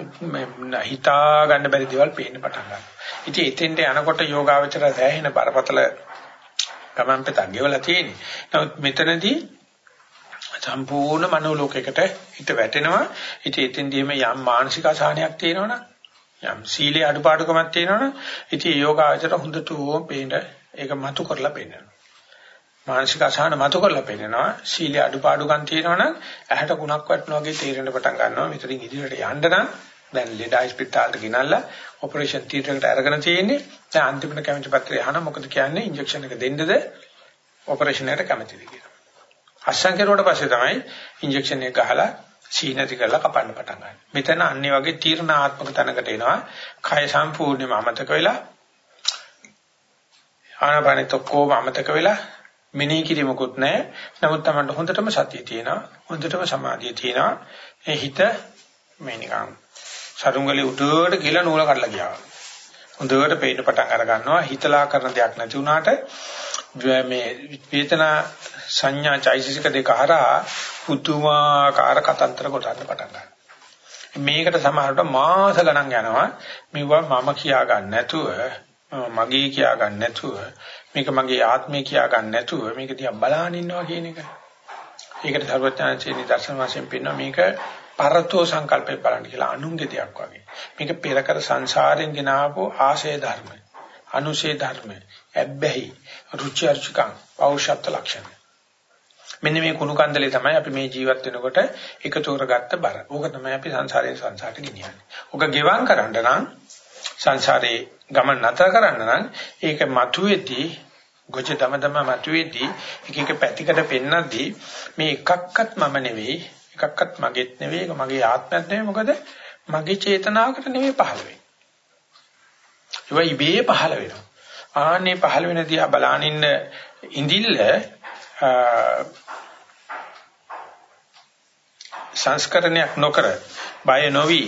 හිතා ගන්න බැරි දේවල් පේන්න පටන් ගන්නවා. ඉතින් එතෙන්ට යනකොට යෝගාවචර දැහැෙන බරපතල ගමන් පෙතක් ගෙවලා තියෙන්නේ. නමුත් මෙතනදී සම්පූර්ණ මනෝලෝකයකට හිත වැටෙනවා. ඉතින් එතෙන්දීම යම් මානසික අසහනයක් තියෙනවනම් යම් සීලේ අඩුපාඩුකමක් තියෙනවනම් ඉතින් යෝගාචර හොඳට ඕම් පේන ඒක මතු කරලා පෙන්නනවා. මානසික අසහන මතු කරලා පෙන්නනවා. සීලේ අඩුපාඩුකම් තියෙනවනම් ඇහැට කුණක් වටනවා වගේ තේරෙන්න පටන් ගන්නවා. මෙතනින් ඉදිරියට යන්න නම් දැන් ලෙඩ හොස්පිටාලට ගෙනල්ලා ඔපරේෂන් තියටර් එකට අරගෙන තියෙන්නේ. දැන් අන්තිමට කැමති පත්‍රය අහන මොකද කියන්නේ ඉන්ජෙක්ෂන් එක දෙන්නද ඔපරේෂන් එකට කැමතිද කියලා. අස්සන් කෙරුවට පස්සේ තමයි ඉන්ජෙක්ෂන් එක ගහලා සීනති කරලා කපන්න පටන් ගන්න. මෙතන අන්නේ වගේ තීර්ණාත්මක තැනකට එනවා. කය සම්පූර්ණයෙන්ම අමතක වෙලා ආනාපානෙත් ඔක්කොම අමතක වෙලා මෙනෙහි කිරීමකුත් නැහැ. නමුත් Tamanට හොඳටම සතිය තියෙනවා. හොඳටම සමාධිය තියෙනවා. ඒ හිත මේ නිකන් සරුංගලේ උඩට ගිහලා නූල කඩලා ගියා. හොඳට පේන්න පටන් අර ගන්නවා. හිතලා කරන දෙයක් නැති වුණාට මේ වේදනා සංඥා චෛතසික දෙක හරහා පුදුමාකාර කතන්තර කොටන්න පටන් ගන්නවා. මේකට සමහරවිට මාස ගණන් යනවා. මේවා මම කියා ගන්න නැතුව මගේ කියා ගන්න නැතුව මේක මගේ ආත්මය කියා ගන්න නැතුව මේක දිහා බලාගෙන ඉන්නවා කියන එක. ඒකට සර්වඥාන්සේ නිදර්ශන වශයෙන් පෙන්වනවා මේක පරතෝ සංකල්පේ බලන්න කියලා අනුන්ගේ දෙයක් වගේ. මේක පෙර කර සංසාරෙන් ගෙන ආපු ආශය ධර්ම, අනුශේ ධර්ම, ඇබ්බැහි, රුචි අරුචිකං, පෞෂත්ව ලක්ෂණ. මෙන්න මේ කුණු කන්දලේ තමයි අපි මේ ජීවත් වෙනකොට එකතු කරගත්ත බර. ඕක තමයි අපි සංසාරයෙන් සංසාරට ගෙනියන්නේ. ඕක ගෙවම් කරන්න නම් සංසාරේ ගමන් නැතර කරන්න නම් ඒක මතුවේදී ගොජ දම දම මතුවේදී එක එක පැතිකඩ පෙන්නද්දී මේ එකක්වත් මම නෙවෙයි එකක්වත් මගේත් නෙවෙයි ඒක මගේ ආත්මයක් නෙවෙයි මොකද මගේ චේතනාවකට නෙවෙයි පහළ වෙන්නේ. ඒවා ඉබේ පහළ වෙනවා. ආන්නේ පහළ වෙන දිහා බලානින්න ඉඳිල්ල සංස්කරණයක් නොකර බය නොවි.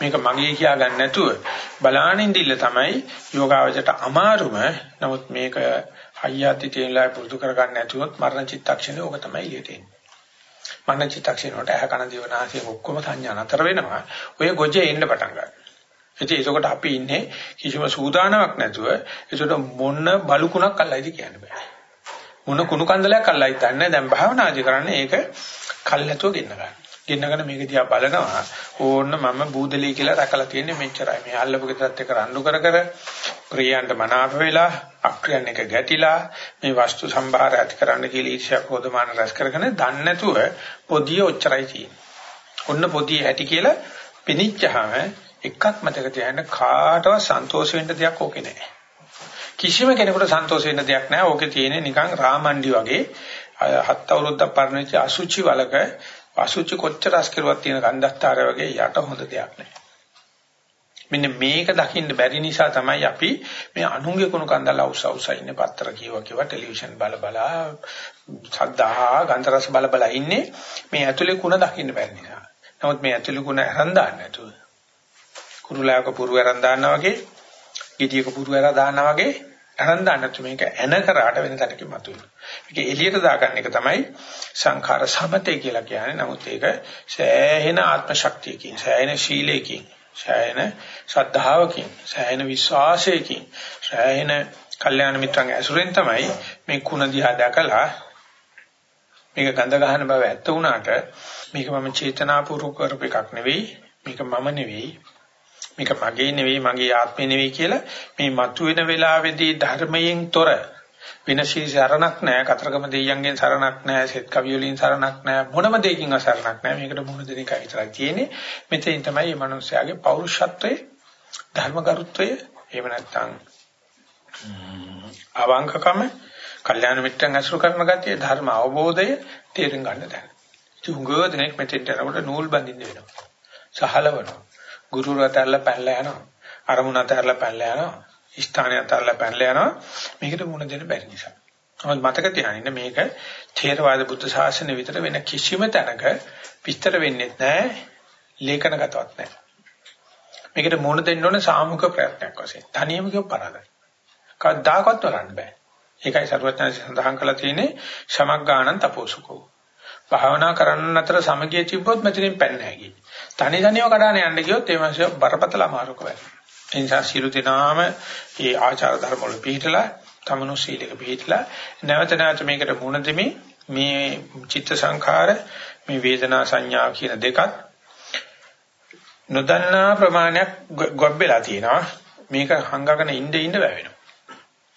මේක මගේ කියා ගන්න නැතුව බලානින්දිල්ල තමයි යෝගාවචරයට අමාරුම. නමුත් මේක හයියති තේනලා පුරුදු කර ගන්න නැතුවොත් මරණ චිත්තක්ෂණය ඕක තමයි එළියට එන්නේ මරණ චිත්තක්ෂණ වලට ඇහ කන දිවනාසය ඔක්කොම සංඥා නතර වෙනවා. ඔය ගොජේ එන්න පටන් ගන්නවා. ඉතින් ඒකට අපි ඉන්නේ කිසිම සූදානමක් නැතුව ඒකට මොන බලුකුණක් අල්ලයිද කියන්න බෑ මොන කුණු කන්දලයක් අල්ලයි තන්නේ දැන් භාවනාදි කරන්නේ ඒක කල්ැතුව ගෙන්න ගන්න. ගෙන්නගෙන මේක දිහා බලනවා ඕන්න මම බූදලී කියලා රැකලා තියෙන්නේ මෙච්චරයි. මේ අල්ලපු ගෙදරත් එක රණ්ඩු කර කර ප්‍රියයන්ට මනාප වෙලා අක්‍රියන් එක ගැටිලා මේ වස්තු සම්භාර ඇති කරන්න කියලා ඊර්ෂ්‍යා ක්‍රෝධමාන රැස් කරගෙන දන්නේ නැතුව පොදිය ඔච්චරයි තියෙන්නේ. ඔන්න පොදිය ඇති කියලා පිනිච්චහම එකක් මතක තියාගන්න කාටවත් සන්තෝෂ වෙන්න දෙයක් ඕකේ නැහැ. කිසිම කෙනෙකුට සන්තෝෂ වෙන්න දෙයක් නැහැ. ඕකේ තියෙන්නේ නිකන් රාමණ්ඩි වගේ හත් අවුරුද්දක් පරණච්ච අසුචි වලක අසුචි කොච්චර අස්කරුවක් තියෙන කන්දස්තරය වගේ යට හොඳ දෙයක් නැහැ. මෙන්න මේක දකින්න බැරි නිසා තමයි අපි මේ අනුන්ගේ කුණු කන්දල අවුස් අවුස් ඉන්නේ පත්තර කියව කියව ටෙලිවිෂන් බල බල සද්දා ගන්ධ රස බල බල ඉන්නේ මේ ඇතුලේ කුණ දකින්න බැරි නිසා. නමුත් මේ ඇතුලේ කුණ අරන් දාන්න නැතුව කුරුලායක පුරු අරන් දාන්නා වගේ, ගෙඩියක පුරු අරන් දාන්නා වගේ අරන් දාන්න නැතුව මේක එන කරාට වෙන තැනකින් මතුවෙනවා. මේක එළියට දාගන්න එක තමයි සංඛාර සමතේ කියලා කියන්නේ. නමුත් ඒක සෑහෙන ආත්ම ශක්තියකින්, සෑහෙන ශීලයකින්, සෑහෙන ශ්‍රද්ධාවකින්, සෑහෙන විශ්වාසයකින්, සෑහෙන කල්යාණ මිත්‍රන් ඇසුරෙන් තමයි මේ කුණ දිහා දැකලා මේක ගඳ ගන්න බව ඇත්ත වුණාට මේක මම චේතනාපූර්වක කරපු එකක් නෙවෙයි මේක මම නෙවෙයි මේක මගේ නෙවෙයි මගේ ආත්මේ නෙවෙයි කියලා මේ මතුවෙන වෙලාවේදී ධර්මයෙන් තොර වෙන ශීසරණක් නැහැ කතරගම දෙයියන්ගෙන් සරණක් නැහැ සෙත් කවි වලින් සරණක් නැහැ මොනම දෙයකින් සරණක් නැහැ මේකට මොන දෙන එකයි විතරයි තියෙන්නේ මෙතෙන් තමයි මේ මිනිස්යාගේ පෞරුෂත්වය ධර්මගරුත්වය එහෙම නැත්නම් අවංකකම කල්යාණ මිත්‍රන් අසුර කරන ගතිය ධර්ම අවබෝධය තේරුම් ගන්න දැන. තුංගව දෙනෙක් මෙතෙන්ට යනකොට නූල් බඳින්න වෙනවා. සහලවනවා. ගුරු රටල්ලා පැනලා යනවා. අරමුණ අතහැරලා පැනලා යනවා. ස්ථානය අතහැරලා පැනලා යනවා. මේකට මුණ දෙන්න බැරි නිසා. මොකද මතක තියාගන්න මේක ථේරවාද බුද්ධ ශාසනය විතර වෙන කිසිම තැනක විස්තර වෙන්නේ නැහැ. ලේඛනගතවත් නැහැ. මේකට මුණ දෙන්න ඕන සාමූහික ප්‍රයත්නයක් වශයෙන්. තනියම කියව පරාදයි. කවදාකවත් කරන්න බෑ. ඒකයි සරුවත්න සඳහන් කළා තියෙන්නේ සමග්ගාණන් තපෝසුකෝ. භාවනා කරන්න අතර සමගිය තිබ්බොත් මෙතනින් පැන්න හැකියි. තනි තනියම කඩාන යන්න ගියොත් ඒ මාසය බරපතල අමාරුක වෙනවා. ඒ නිසා සියලු දෙනාම මේ ආචාර ධර්ම වල පිළිහිටලා තමනු සීලක පිළිහිටලා නැවත නැවත මේකට මුණ දෙමින් මේ චිත්ත සංඛාර මේ වේදනා සංඥා කියන දෙකත් නොදන්නා ප්‍රමාණයක් ගොබ්බෙලා තියෙනවා. මේක හංගගෙන ඉඳ ඉඳ වැවෙනවා.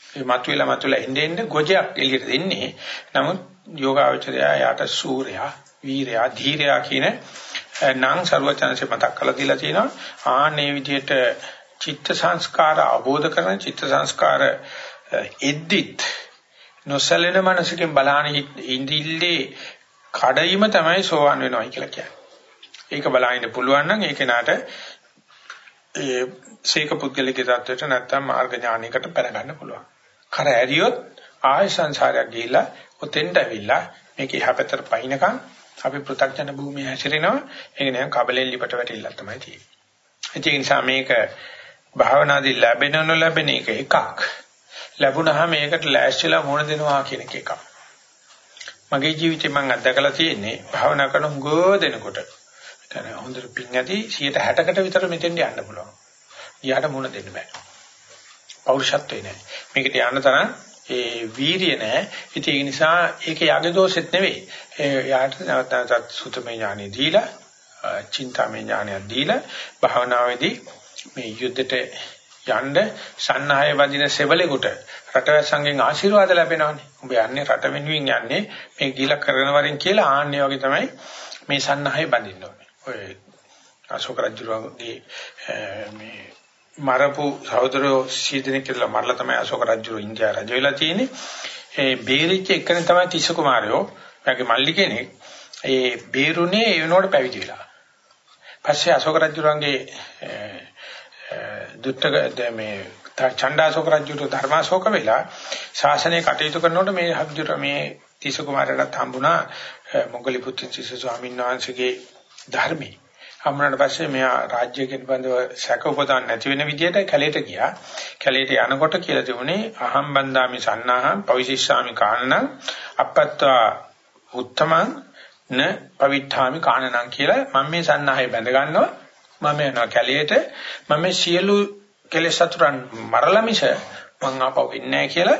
ඒ මතුවෙලා මතුවෙලා ඉඳ ඉඳ ගොජයක් එළියට දෙන්නේ. නමුත් යෝගාවචරය යාට සූර්යා, වීරයා, ධීරයා කියන නම් ਸਰවචනසේ මතක් කරලා දීලා තියෙනවා ආන්නේ විදිහට චිත්ත සංස්කාර අවබෝධ කරන චිත්ත සංස්කාර එද්දිත් නොසැලෙන මනසකින් බලහන් ඉඳිල්ලේ කඩයිම තමයි සෝවන් වෙනවා කියලා කියන්නේ. ඒක බලහින්න පුළුවන් නම් ඒ කෙනාට ඒ සීක පුද්ගලිකී தත්වයට නැත්තම් මාර්ග ඥානයකට පෙරගන්න පුළුවන්. කර ඇරියොත් ආය සංසාරයක් ගිහිලා උතෙන්ට ඇවිල්ලා මේක යහපතට පයින්නකම් අපි පෘථග්ජන භූමිය හැසිරෙනවා. ඒක නිකන් කබලෙන් ලිපට වැටිලා තමයි තියෙන්නේ. ඒ නිසා මේක භාවනාදී ලැබෙන නොලැබෙන එක එකක්. ලැබුණාම මේකට ලෑස්තිලා මොන දෙනවා කියන එක එකක්. මගේ ජීවිතේ මම අත්දකලා තියෙන්නේ භාවනා කරන හුඟෝ දෙනකොට. කියන්නේ හොඳට පිං ඇති 160කට විතර මෙතෙන් යන්න පුළුවන්. ඊට මොන දෙන්න බෑ. පෞරුෂත්වේ නැහැ. මේකට යන්න තරම් ඒ වීරිය නැහැ. ඉතින් ඒ නිසා ඒක යගේ දෝෂෙත් නෙවෙයි. ඒ යාට නැවත නැවතත් සුතමේ ඥානෙ දීලා, චින්තාමේ ඥානය දීලා භාවනාවේදී මේ යුද්ධයට යන්න සන්නාය වදින සෙවලෙකුට රටවැසංගෙන් ආශිර්වාද ලැබෙනවානේ. උඹ යන්නේ රට වෙනුවෙන් යන්නේ මේ ගිල කරන වරින් කියලා ආන්නේ වගේ තමයි මේ සන්නාය බඳින්න ඕනේ. ඔය අශෝක රජුගේ මේ මරපු සහෝදරයෝ සීදෙනෙක් කියලා මරලා තමයි අශෝක රජු ඉන්දියා රජ වෙලා තියෙන්නේ. ඒ බේරිච්ච එකනේ තමයි තිස්ස කුමාරයෝ. එයාගේ මල්ලි කෙනෙක්. ඒ බේරුනේ ඒ වෙනකොට පැවිදි වෙලා. පස්සේ අශෝක රජුරන්ගේ දුත්තක මේ චණ්ඩාශෝක රජුට ධර්මාශෝක වෙලා ශාසනය කටයුතු කරනකොට මේ හජුර මේ තිස්ස කුමාරයාට හම්බුණා මොග්ගලි පුත්තිං ස්වාමීන් වහන්සේගේ ධර්මී හම්බුනාට පස්සේ මෙයා රාජ්‍ය කෙනෙකුව සැක උපදවන්න නැති වෙන විදිහට කැලේට ගියා. කැලේට යනකොට කියලා තිබුණේ අහම් බන්දාමි සන්නාහම් පවිශිෂ්ඨාමි කාණනං අපත්තා උත්තමං න පවිත්තාමි කාණනං කියලා මම මේ සන්නාහය බැඳ ගන්නවා. මම යනවා කැලේට මම සියලු කෙලෙස් සතුරන් මරලා මිස මං ආපහු එන්නේ නැහැ කියලා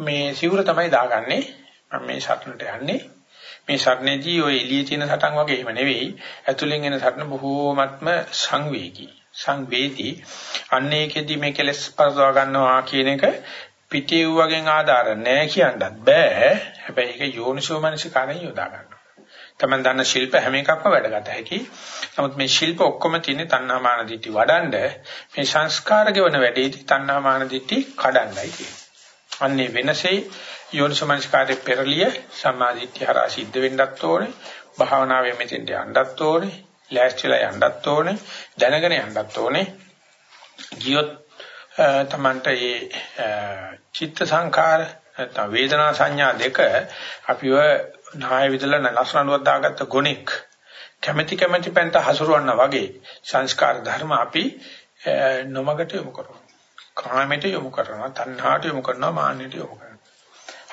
මේ සිවුර තමයි දාගන්නේ. මම මේ සටනට යන්නේ මේ සටනේදී ඔය එළියේ තියෙන සටන් වගේ එහෙම නෙවෙයි. ඇතුලෙන් එන සටන බොහෝමත්ම සංවේගී. සංවේදී. අන්න ඒකෙදි මේ කෙලස් පරදවා ගන්නවා කියන එක පිටේ වගේ ආධාර නැහැ කියන්නත් බෑ. හැබැයි ඒක යෝනිසෝ මනසිකාරයෙන් යොදා ගන්නවා. තමන් දන්න ශිල්ප හැම එකක්ම වැඩගත හැකි. නමුත් මේ ශිල්ප ඔක්කොම තියෙන්නේ තණ්හාමාන දිටි වඩන්ඩ. මේ සංස්කාර ගෙවන වැඩේදී තණ්හාමාන දිටි කඩන්නයි තියෙන්නේ. අන්නේ වෙනසේ යෝනිසමංස්කාරයේ පෙරලිය සමාධිත්‍ය හරහා සිද්ධ වෙන්නත් ඕනේ. භාවනාවේ මෙතෙන්ට යන්නත් ඕනේ. ලෑස්තිලා යන්නත් ඕනේ. දැනගෙන යන්නත් ඕනේ. ගියොත් තමන්ට මේ චිත්ත සංකාර නැත්නම් වේදනා සංඥා දෙක අපිව නාය විදලා නලස්නනුවක් දාගත්ත ගොණෙක් කැමැති කැමැති පැන්ට හසුරවන්න වගේ සංස්කාර ධර්ම අපි නොමගට යොමු කරනවා. කාමයට යොමු කරනවා, තණ්හාට යොමු කරනවා, මාන්නයට යොමු කරනවා.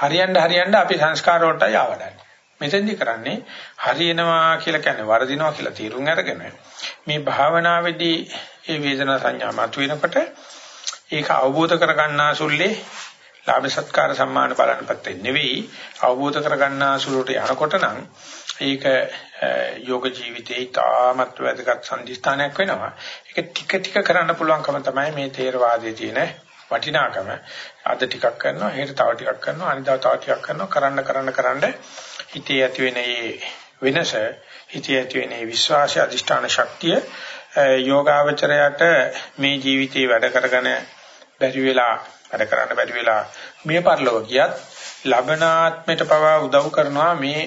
හරියන්න හරියන්න අපි සංස්කාර වලට යවඩන්නේ. මෙතෙන්දි කරන්නේ හරියනවා කියලා කියන්නේ වර්ධිනවා කියලා තීරුම් අරගෙන මේ භාවනාවේදී මේ වේදනා සංඥා මතුවෙනකොට ඒක අවබෝධ කරගන්නාසුල්ලේ ලාභ සත්කාර සම්මාන බලන්නපත් නෙවෙයි අවබෝධ කරගන්නා සුළුට යනකොට නම් ඒක යෝග ජීවිතේ තාමත් වැදගත් සම්දිස්ථානයක් වෙනවා. ඒක ටික ටික කරන්න පුළුවන්කම තමයි මේ තේරවාදයේ තියෙන වටිනාකම. අද ටිකක් කරනවා, හෙට තව ටිකක් කරනවා, අනිදා තව ටිකක් කරනවා, කරන්න කරන්න කරන්න හිතේ ඇති වෙන වෙනස, හිතේ ඇති වෙන විශ්වාසය, අධිෂ්ඨාන ශක්තිය යෝගාවචරයට මේ ජීවිතේ වැඩ කරගෙන බැරි වෙලා වැඩ කරන්න බැරි වෙලා මේ පරිලෝක ගියත් ලබනාත්මයට පවා උදව් කරනවා මේ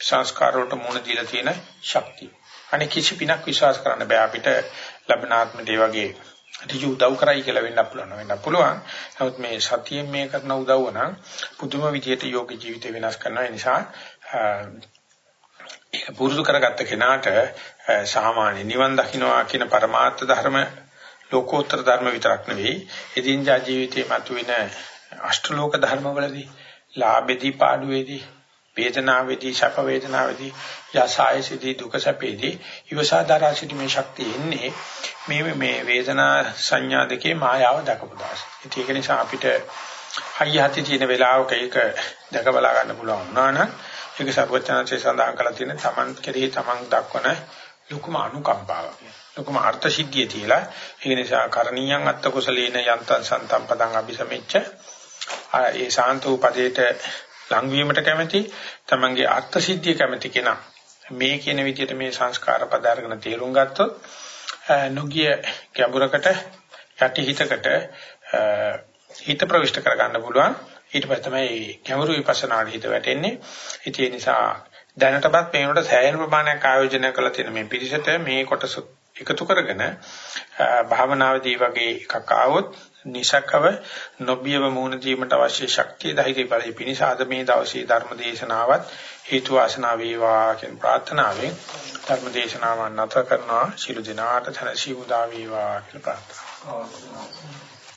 සංස්කාර වලට මුණ දීලා තියෙන ශක්තිය. අනේ කිසි පිනක් විශ්වාස කරන්න බෑ අපිට ලබනාත්මයට ඒ වගේ ඍජු උදව් කරයි කියලා වෙන්න පුළුවන් වෙන්න පුළුවන්. නමුත් මේ සතියෙන් මේ කරන උදව්ව නම් පුදුම විදියට යෝග ජීවිතය වෙනස් කරනවා. ඒ නිසා ඒක පුරුදු කරගත්ත කෙනාට සාමාන්‍ය නිවන් දකින්නවා කියන පරමාර්ථ ධර්ම ලෝකෝත්තර ධර්ම විතරක් නෙවෙයි එදිනදා ජීවිතේ මතුවෙන අෂ්ටලෝක ධර්මවලදී ලාභෙදී පාඩුවේදී වේදනාවේදී සැප වේදනාවේදී යසායසේදී දුක සැපේදී ඉවසාදාරා සිටි මේ ශක්තිය එන්නේ මේ මේ වේදනා සංඥා දෙකේ මායාව දක්වපු දාස. ඒක නිසා අපිට හයිය හති තියෙන වෙලාවක ඒක දැක බලා ගන්න පුළුවන් වුණා නම් ඒක සර්වඥාන්සේ සඳහන් කළා තියෙන තමන් කෙරෙහි තමන් දක්වන ලොකුම අනුකම්පාවක්. ලොකුම අර්ථ සිද්ධිය තියලා ඒ නිසා කරණීයන් අත්ත කුසලේන යන්තං සන්තම් පදං අபிසමෙච්ච ඒ ශාන්ත උපදේට ලංවීමට කැමැති තමන්ගේ අර්ථ සිද්ධිය කැමැති කෙනා. මේ කියන විදිහට මේ සංස්කාර පදාර්ගන තේරුම් ගත්තොත් නොගිය ගැඹුරකට යටිහිතකට හිත ප්‍රවිෂ්ඨ කරගන්න පුළුවන්. ඊට පස්සේ තමයි ගැඹුරු විපස්සනාට හිත වැටෙන්නේ. ඒ නිසා දැනටමත් මේකට සෑහෙන ප්‍රමාණයක් ආයෝජනය කරලා තියෙන මේ පිරිසට මේ කොටස එකතු කරගෙන භාවනාවේදී වගේ එකක් ආවොත් නිසකව නොබියව මුහුණ දීමට අවශ්‍ය ශක්තිය ධෛර්ය බලය පිණිස අද මේ දවසේ ධර්ම දේශනාවත් හේතු වාසනා වේවා කියන ප්‍රාර්ථනාවෙන් ධර්ම දේශනාව නැවත කරනවා ශිළු දිනාට තනසි උදා වේවා කියලා ප්‍රාර්ථනා.